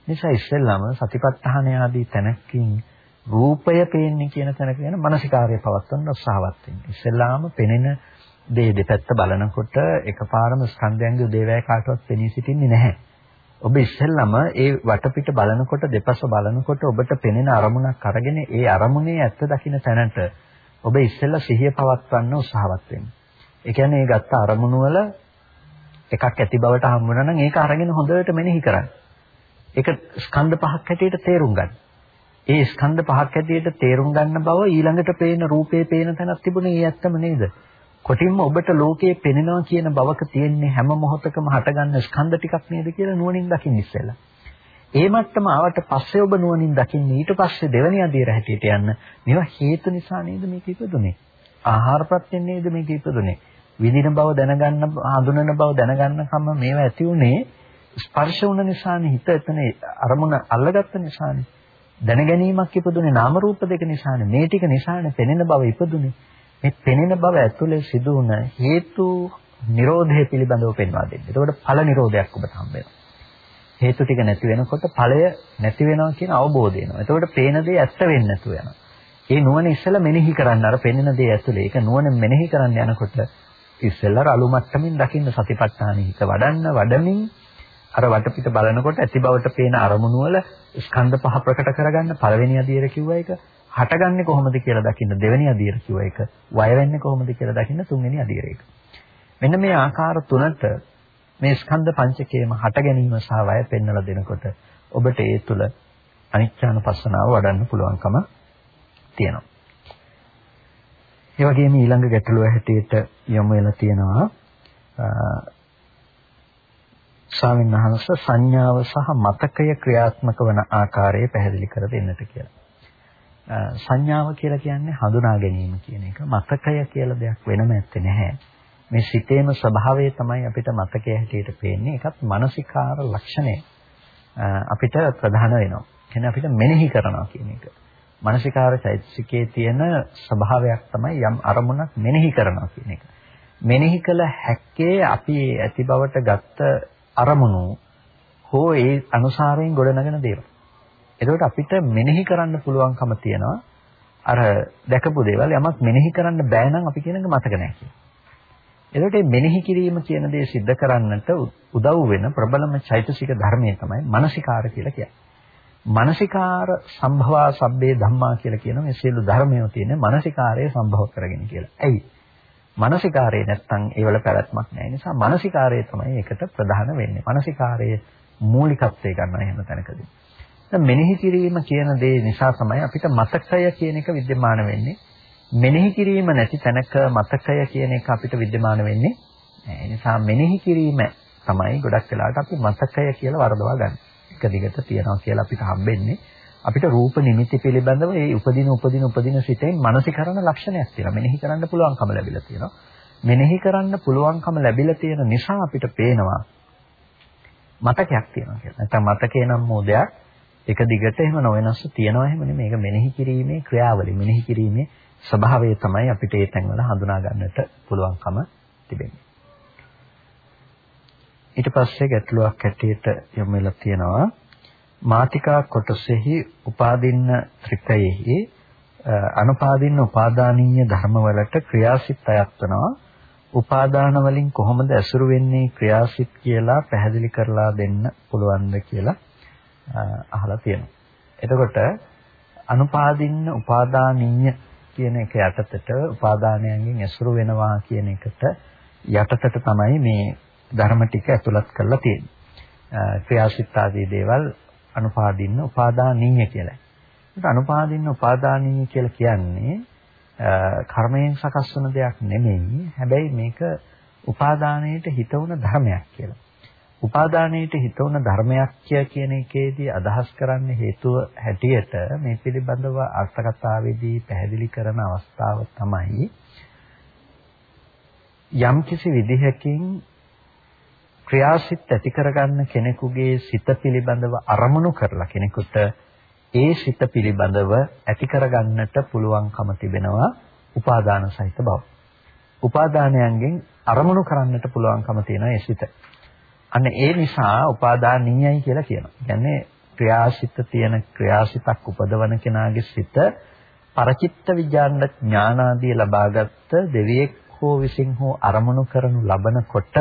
නිසා ඉස්සෙල්ලාම සතිපට්ඨාන ආදී තැනකින් රූපය පේන්නේ කියන තැනක යන මානසිකාර්ය පවත්වන්න උත්සාහවත් වෙන්න. ඉස්සෙල්ලාම පෙනෙන දේ දෙපැත්ත බලනකොට එකපාරම ස්කන්ධයන්ගේ උදේවැය කාටවත් පෙනී සිටින්නේ නැහැ. ඔබ ඉස්සෙල්ලාම ඒ වටපිට බලනකොට දෙපස බලනකොට ඔබට පෙනෙන අරමුණක් අරගෙන ඒ අරමුණේ ඇත්ත දකින්න තැනට ඔබ ඉස්සෙල්ලා සිහිය පවත්වන්න උත්සාහවත් වෙන්න. ඒ කියන්නේ මේ ගත්ත අරමුණු වල එකක් ඇති බවට හම් වුණා නම් ඒක අරගෙන හොඳට මෙනෙහි කරන්න. ඒක ස්කන්ධ පහක් හැටියට තේරුම් ගන්න. ඒ ස්කන්ධ පහක් හැටියට තේරුම් ගන්න බව ඊළඟට පේන රූපේ පේන තැනක් තිබුණේ ඒ ඇත්තම නේද? කොටින්ම ඔබට ලෝකයේ පෙනෙනවා කියන බවක තියෙන්නේ හැම මොහොතකම හටගන්න ස්කන්ධ ටිකක් නේද කියලා නුවණින් දකින්න ඉස්සෙල්ලා. ඒ මට්ටම ආවට පස්සේ ඔබ නුවණින් දකින්නේ ඊට පස්සේ දෙවෙනි අධීර හැටියට යන්න මේවා හේතු නිසා නේද මේක ඉපදුනේ? ආහාර ප්‍රත්‍යයෙන් නේද මේක ඉපදුනේ? විඳින බව දැනගන්න හඳුනන බව දැනගන්නකම මේවා ඇති උනේ ස්පර්ශ වුණ නිසානේ හිත එතන අරමුණ අල්ලගත්ත නිසානේ. දැනගැනීමක් ඉපදුනේ නාම රූප දෙක නිසානේ. මේ ටික නිසානේ පෙනෙන බව ඉපදුනේ. මේ පෙනෙන බව ඇතුලේ සිදු වුණ හේතු නිරෝධය පිළිබඳව පෙන්වා දෙන්න. එතකොට ඵල නිරෝධයක් ඔබට හම්බ වෙනවා. හේතු ටික නැති වෙනකොට ඵලය නැති වෙනවා කියන අවබෝධය එනවා. එතකොට පේන දේ ඇත්ත වෙන්නේ නැතුව යනවා. ඒ නුවණ ඉස්සෙල්ලා මෙනෙහි කරන්න අර පෙනෙන දේ ඇතුලේ. ඒක නුවණ මෙනෙහි කරන්න යනකොට ඉස්සෙල්ලා අලු මට්ටමින් දකින්න සතිපට්ඨාන හිත වඩන්න වඩමින් අර වටපිට බලනකොට ඇති බවට පේන අරමුණු වල ස්කන්ධ පහ ප්‍රකට කරගන්න පළවෙනි අදියර කිව්ව එක හටගන්නේ කොහොමද කියලා දකින්න දෙවෙනි අදියර කිව්ව එක වය වෙන්නේ කොහොමද කියලා දකින්න තුන්වෙනි අදියර එක. මෙන්න මේ ආකාර තුනට මේ ස්කන්ධ පංචකයේම හට ගැනීම සහ වය පෙන්වලා දෙනකොට ඔබට ඒ තුල අනිච්චානුපස්සනාව වඩන්න පුළුවන්කම තියෙනවා. ඒ වගේම ඊළඟ ගැටලුව හැටියට යොමු වෙලා තියෙනවා ස්වාමීන් වහන්සේ සංඥාව සහ මතකය ක්‍රියාත්මක වන ආකාරය පැහැදිලි කර දෙන්නට කියලා. සංඥාව කියලා කියන්නේ හඳුනා ගැනීම කියන එක. මතකය කියලා දෙයක් වෙනම ඇත්තේ නැහැ. මේ සිතේම ස්වභාවය තමයි අපිට මතකයේ හැටියට පේන්නේ. ඒකත් මානසිකාර ලක්ෂණය අපිට ප්‍රධාන වෙනවා. කියන්නේ අපිට මෙනෙහි කරනවා කියන එක. මානසිකාර චෛතසිකයේ තියෙන ස්වභාවයක් තමයි යම් අරමුණක් මෙනෙහි කරනවා කියන එක. මෙනෙහි කළ හැක්කේ අපි ඇති බවට ගත්ත අරමුණු හෝ ඒ අනුසාරයෙන් ගොඩනගෙන දේවල්. එතකොට අපිට මෙනෙහි කරන්න පුළුවන්කම තියෙනවා. අර දැකපු දේවල් යමක් මෙනෙහි කරන්න බෑ නම් අපි කියන එක මතක නැහැ කියලා. එතකොට මේ මෙනෙහි කිරීම කියන දේ सिद्ध කරන්නට උදව් වෙන ප්‍රබලම චෛතසික ධර්මය තමයි මානසිකාර කියලා කියන්නේ. මානසිකාර සම්භවා සබ්බේ ධම්මා කියලා කියන මේ සියලු ධර්මයෝ තියෙන මානසිකාරයේ සම්භව කරගෙන කියලා. ඇයි? මානසිකාරය නැත්තම් ඒවල පැවැත්මක් නැහැ. නිසා මානසිකාරය තමයි ඒකට ප්‍රධාන වෙන්නේ. මානසිකාරයේ මූලිකත්වය ගන්න එහෙම තැනකදී. දැන් මෙනෙහි කිරීම කියන දේ නිසා තමයි අපිට මතකය කියන එක विद्यमान වෙන්නේ. මෙනෙහි කිරීම නැති තැනක මතකය කියන එක අපිට विद्यमान වෙන්නේ නැහැ. ඒ නිසා මෙනෙහි කිරීම තමයි ගොඩක් වෙලාවට අපි මතකය කියලා වරදවා ගන්න. එක දිගට තියනවා කියලා අපිට හම්බෙන්නේ අපිට රූප නිමිති පිළිබඳව ඒ උපදින උපදින උපදින සිතෙන් මානසිකරණ ලක්ෂණයක් තියෙනවා. මෙනෙහි කරන්න පුළුවන්කම ලැබිලා තියෙනවා. මෙනෙහි කරන්න පුළුවන්කම ලැබිලා තියෙන නිසා අපිට පේනවා මතකයක් තියෙනවා කියලා. නැත්නම් මතකේ නම් මොදයක් එක දිගට එහෙම නොවෙනස්ව තියනවා එහෙම නෙමෙයි. මේක මෙනෙහි කිරීමේ ක්‍රියාවලිය. මෙනෙහි කිරීමේ ස්වභාවය තමයි අපිට ඒ තැන්වල හඳුනා ගන්නට පුළුවන්කම තිබෙන්නේ. ඊට පස්සේ ගැටලුවක් ඇටියට යොමු වෙලා තියෙනවා මාතිකා කොටසෙහි උපාදින්න ත්‍රිකයෙහි අනුපාදින්න උපාදානීය ධර්මවලට ක්‍රියාසිත අයත්වනවා උපාදාන වලින් කොහොමද ඇසුරු වෙන්නේ ක්‍රියාසිට කියලා පැහැදිලි කරලා දෙන්න පුළුවන්ද කියලා අහලා තියෙනවා. එතකොට අනුපාදින්න උපාදානීය කියන එක යටතට උපාදානයන්ගෙන් ඇසුරු වෙනවා කියන එකට යටතට තමයි මේ ධර්ම ටික ඇතුළත් කරලා තියෙන්නේ. ක්‍රියාසිට ආදී දේවල් අනුපාදින්න උපාදානීය කියලා. ඒක අනුපාදින්න උපාදානීය කියලා කියන්නේ කර්මයෙන් සකස් වන දෙයක් නෙමෙයි. හැබැයි මේක උපාදානයේට හිත වුණ ධර්මයක් කියලා. උපාදානයේට හිත වුණ ධර්මයක් කියන එකේදී අදහස් කරන්න හේතුව හැටියට මේ පිළිබඳව අර්ථකථාවේදී පැහැදිලි කරන අවස්ථාව තමයි යම්කිසි විදිහකින් ක්‍රියාසිත ඇති කරගන්න කෙනෙකුගේ සිත පිළිබඳව අරමුණු කරලා කෙනෙකුට ඒ සිත පිළිබඳව ඇති කරගන්නට පුළුවන්කම තිබෙනවා උපාදාන සහිත බව. උපාදානයන්ගෙන් අරමුණු කරන්නට පුළුවන්කම තියෙනවා ඒ සිත. අන්න ඒ නිසා උපාදානීයයි කියලා කියනවා. කියන්නේ ක්‍රියාසිත තියෙන ක්‍රියාසිතක් උපදවන කෙනාගේ සිත පරචිත්ත විඥාන ඥානාදී ලබාගත් දෙවියෙක් හෝ විසින් හෝ අරමුණු කරනු ලබනකොට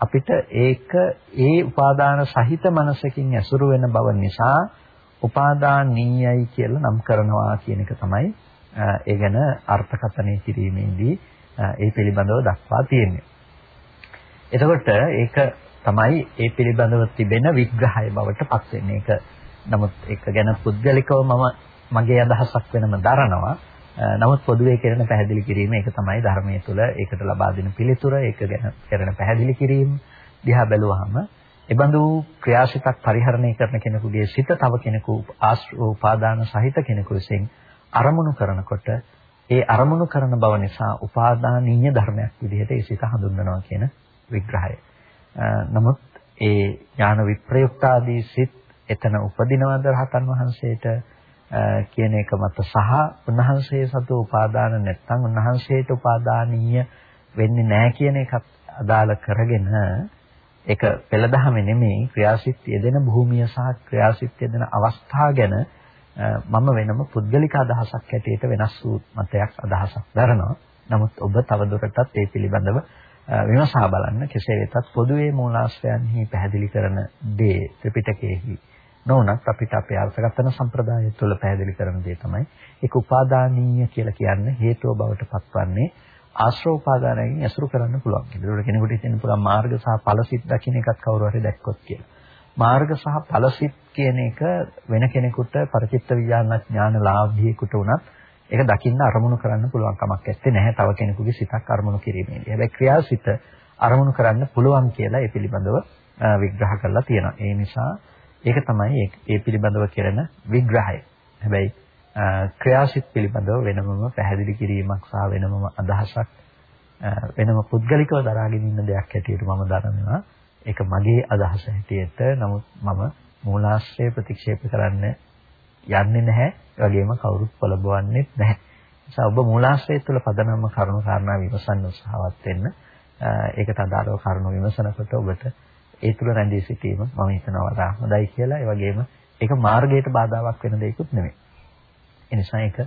අපිට ඒක ඒ උපාදාන සහිත මනසකින් ඇසුරු වෙන බව නිසා උපාදානීයයි කියලා නම් කරනවා කියන එක තමයි ඒ ගැන අර්ථකථනය කිරීමේදී ඒ පිළිබඳව දක්වා තියෙන්නේ. එතකොට ඒක තමයි ඒ පිළිබඳව තිබෙන විග්‍රහය බවට පත් වෙන්නේ. ඒක නමුත් ඒක ගැන පුද්ගලිකව මම මගේ අදහසක් වෙනම දරනවා. නමුත් පොදුවේ කරන පැහැදිලි කිරීම ඒක තමයි ධර්මයේ තුල ඒකට ලබා දෙන පිළිතුර ඒක ගැන කරන පැහැදිලි කිරීම දිහා බැලුවහම එබඳු ක්‍රියාසිතක් පරිහරණය කරන කෙනෙකුගේ සිත තව කෙනෙකු උපාදාන සහිත කෙනෙකු විසින් අරමුණු කරනකොට ඒ අරමුණු කරන බව නිසා උපාදානීය ධර්මයක් විදිහට ඒ සිත හඳුන්වනවා කියන විග්‍රහය. නමුත් ඒ ඥාන විප්‍රයුක්ත ආදී සිත් එතන උපදිනවද රහතන් වහන්සේට කියන එක මත සහ උන්වහන්සේ සතු උපාදාන නැත්නම් උන්වහන්සේට උපාදානීය වෙන්නේ නැහැ කියන එකත් අදාළ කරගෙන ඒක පෙළදහමේ නෙමෙයි ක්‍රියාසිට යෙදෙන භූමිය සහ ක්‍රියාසිට යෙදෙන අවස්ථා ගැන මම වෙනම පුද්ගලික අදහසක් ඇටියට වෙනස් වූ මතයක් අදහසක් දරනවා. නමුත් ඔබ තවදුරටත් ඒ පිළිබඳව විමසා බලන්න කෙසේ වෙතත් පොදුවේ මූලාශ්‍රයන්හි පැහැදිලි කරන දේ ත්‍රිපිටකයේහි නොවනත් අපිට අපේ අර්ථකථන සම්ප්‍රදාය තුළ පැහැදිලි කරන දේ තමයි ඒක උපාදානීය කියලා කියන්නේ හේතුව බවට පත්වන්නේ ආශ්‍රව උපාදානයෙන් ඇසුරු කරන්න පුළුවන්. ඒකට කෙනෙකුට හිතෙන්න පුළුවන් මාර්ග සහ ඵලසිත දකින්න එකත් කවුරු හරි දැක්කොත් කියලා. මාර්ග සහ ඵලසිත කියන එක වෙන කෙනෙකුට පරිචිත්ත විඥාන ඥාන ලාභියෙකුට උනත් ඒක දකින්න අරමුණු කරන්න පුළුවන් කමක් නැත්තේ නැහැ තව කෙනෙකුගේ සිතක් අරමුණු කිරීමේදී. හැබැයි ක්‍රියාසිත අරමුණු කරන්න පුළුවන් කියලා ඒ පිළිබඳව විග්‍රහ කරලා තියෙනවා. ඒ නිසා ඒක තමයි ඒ පිළිබඳව කරන විග්‍රහය. හැබැයි ක්‍රියාසිත පිළිබඳව වෙනමම පැහැදිලි කිරීමක් සහ වෙනමම අදහසක් වෙනම පුද්ගලිකව දරාගෙන ඉන්න දෙයක් හැටියට මම දරනවා. ඒක මගේ අදහස හැටියට. නමුත් මම මූලාශ්‍රය ප්‍රතික්ෂේප කරන්න යන්නේ නැහැ. ඒ වගේම කවුරුත් පොළඹවන්නේ නැහැ. නිසා ඔබ මූලාශ්‍රය තුළ පදනම කරුණු කාරණා විමසන්න උත්සාහවත් වෙන්න. ඒකට අදාළව කරුණු විමසනකොට ඔබට ඒ තුල රැඳී සිටීම මම හිතනවා වඩා හොඳයි කියලා. ඒ වගේම ඒක මාර්ගයට බාධාවක් වෙන දෙයක්වත් නෙමෙයි. ඒ නිසා ඒක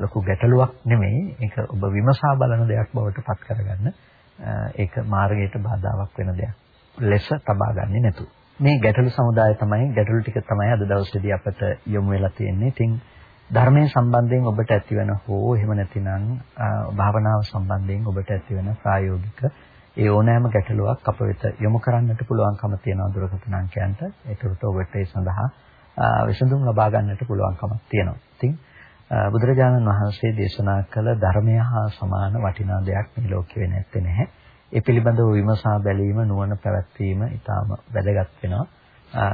ලොකු ගැටලුවක් නෙමෙයි. ඒක ඔබ විමසා බලන දෙයක් බවට පත් කරගන්න. ඒක මාර්ගයට බාධාවක් වෙන දෙයක් ලෙස තබා ගන්නේ නැතුව. මේ ගැටලු සමුදාය තමයි ගැටලු ටික තමයි අද දවසේදී අපට යොමු වෙලා තියෙන්නේ. ඉතින් ධර්මයේ සම්බන්ධයෙන් ඔබට ඇතිවන හෝ එහෙම නැතිනම් භාවනාව සම්බන්ධයෙන් ඔබට ඇතිවන ප්‍රායෝගික ඒ ඕනෑම ගැටලුවක් අප වෙත යොමු කරන්නට පුළුවන්කම තියෙනවා දුරකථන අංකයන්ට. ඒකට ඔබට ඒ සඳහා විසඳුම් ලබා ගන්නට පුළුවන්කමක් තියෙනවා. ඉතින් බුදුරජාණන් වහන්සේ දේශනා කළ ධර්මය හා සමාන වටිනා දෙයක් මේ ලෝකේ වෙ නැත්තේ නැහැ. ඒ පිළිබඳව විමසා බැලීම නුවණ පැවැත්වීම ඊටාම වැදගත් වෙනවා.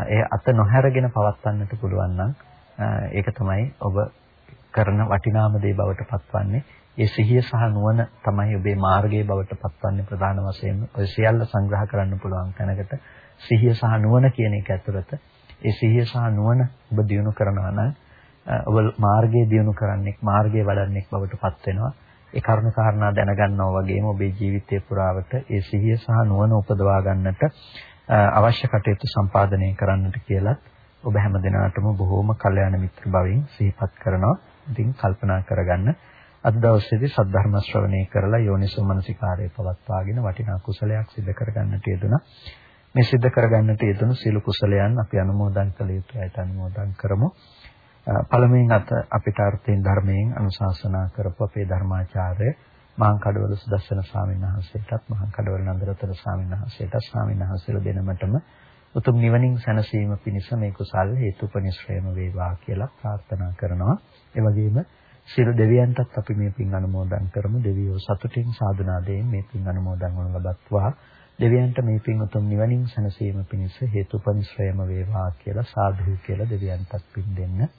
ඒ අත නොහැරගෙන පවත්වන්නට පුළුවන් නම් ඒක තමයි ඔබ කරන වටිනාම දේ බවට පත්වන්නේ. ඒ සිහිය සහ නුවණ තමයි ඔබේ මාර්ගයේ බවට පත්වන්නේ ප්‍රධාන වශයෙන්ම. ඔය සියල්ල සංග්‍රහ කරන්න පුළුවන් තැනකට සිහිය සහ නුවණ කියන එක ඇතුළත ඒ සිහිය සහ නුවණ ඔබ දියුණු කරනවා නම් ඔබ මාර්ගයේ දියුණු කරන්නෙක් මාර්ගයේ වඩන්නෙක් බවට පත් වෙනවා. ඒ කරුණු කාරණා දැනගන්නවා වගේම ඔබේ ජීවිතය පුරාවට ඒ සිහිය සහ නුවණ උපදවා ගන්නට අවශ්‍ය කටයුතු සම්පාදනය කරන්නට කියලා ඔබ හැම දිනාටම බොහෝම කල්යාණ මිත්‍ර භවෙන් සිහිපත් කරනවා. ඉතින් කල්පනා කරගන්න අද දවසේදී සද්ධර්ම ශ්‍රවණය කරලා යෝනිසෝ මනසිකාරය පවත්වාගෙන වටිනා කුසලයක් සිදු කරගන්නට යෙදුණා. මේ සිදු කරගන්නට යෙදුණු සීල කුසලයන් අපි අනුමෝදන් කළ යුතුයිට අනුමෝදන් කරමු. පළමුවෙන් අත අපිට අර්ථයෙන් ධර්මයෙන් අනුශාසනා කරපු අපේ ධර්මාචාර්ය මහා කඩවල සුදස්සන ස්වාමීන් වහන්සේටත් මහා කඩවල නන්දරතන ස්වාමීන් වහන්සේටත් ස්වාමීන් වහන්සේලා දෙනමටම උතුම් නිවනින් සැනසීම පිණිස මේ කුසල් හේතුපනිශ්‍රේම වේවා කියලා ප්‍රාර්ථනා කරනවා. ඒ වගේම සියලු දෙවියන්ටත් අපි මේ පින් අනුමෝදන් කරමු. දෙවියෝ සතුටින් සාදුනාදයෙන් මේ පින් අනුමෝදන් වනු ලබත්වා. දෙවියන්ට මේ පින් උතුම් නිවනින් සැනසීම පිණිස හේතුපරිශ්‍රයම වේවා කියලා සාදු කියලා දෙවියන්ටත් පින් දෙන්න.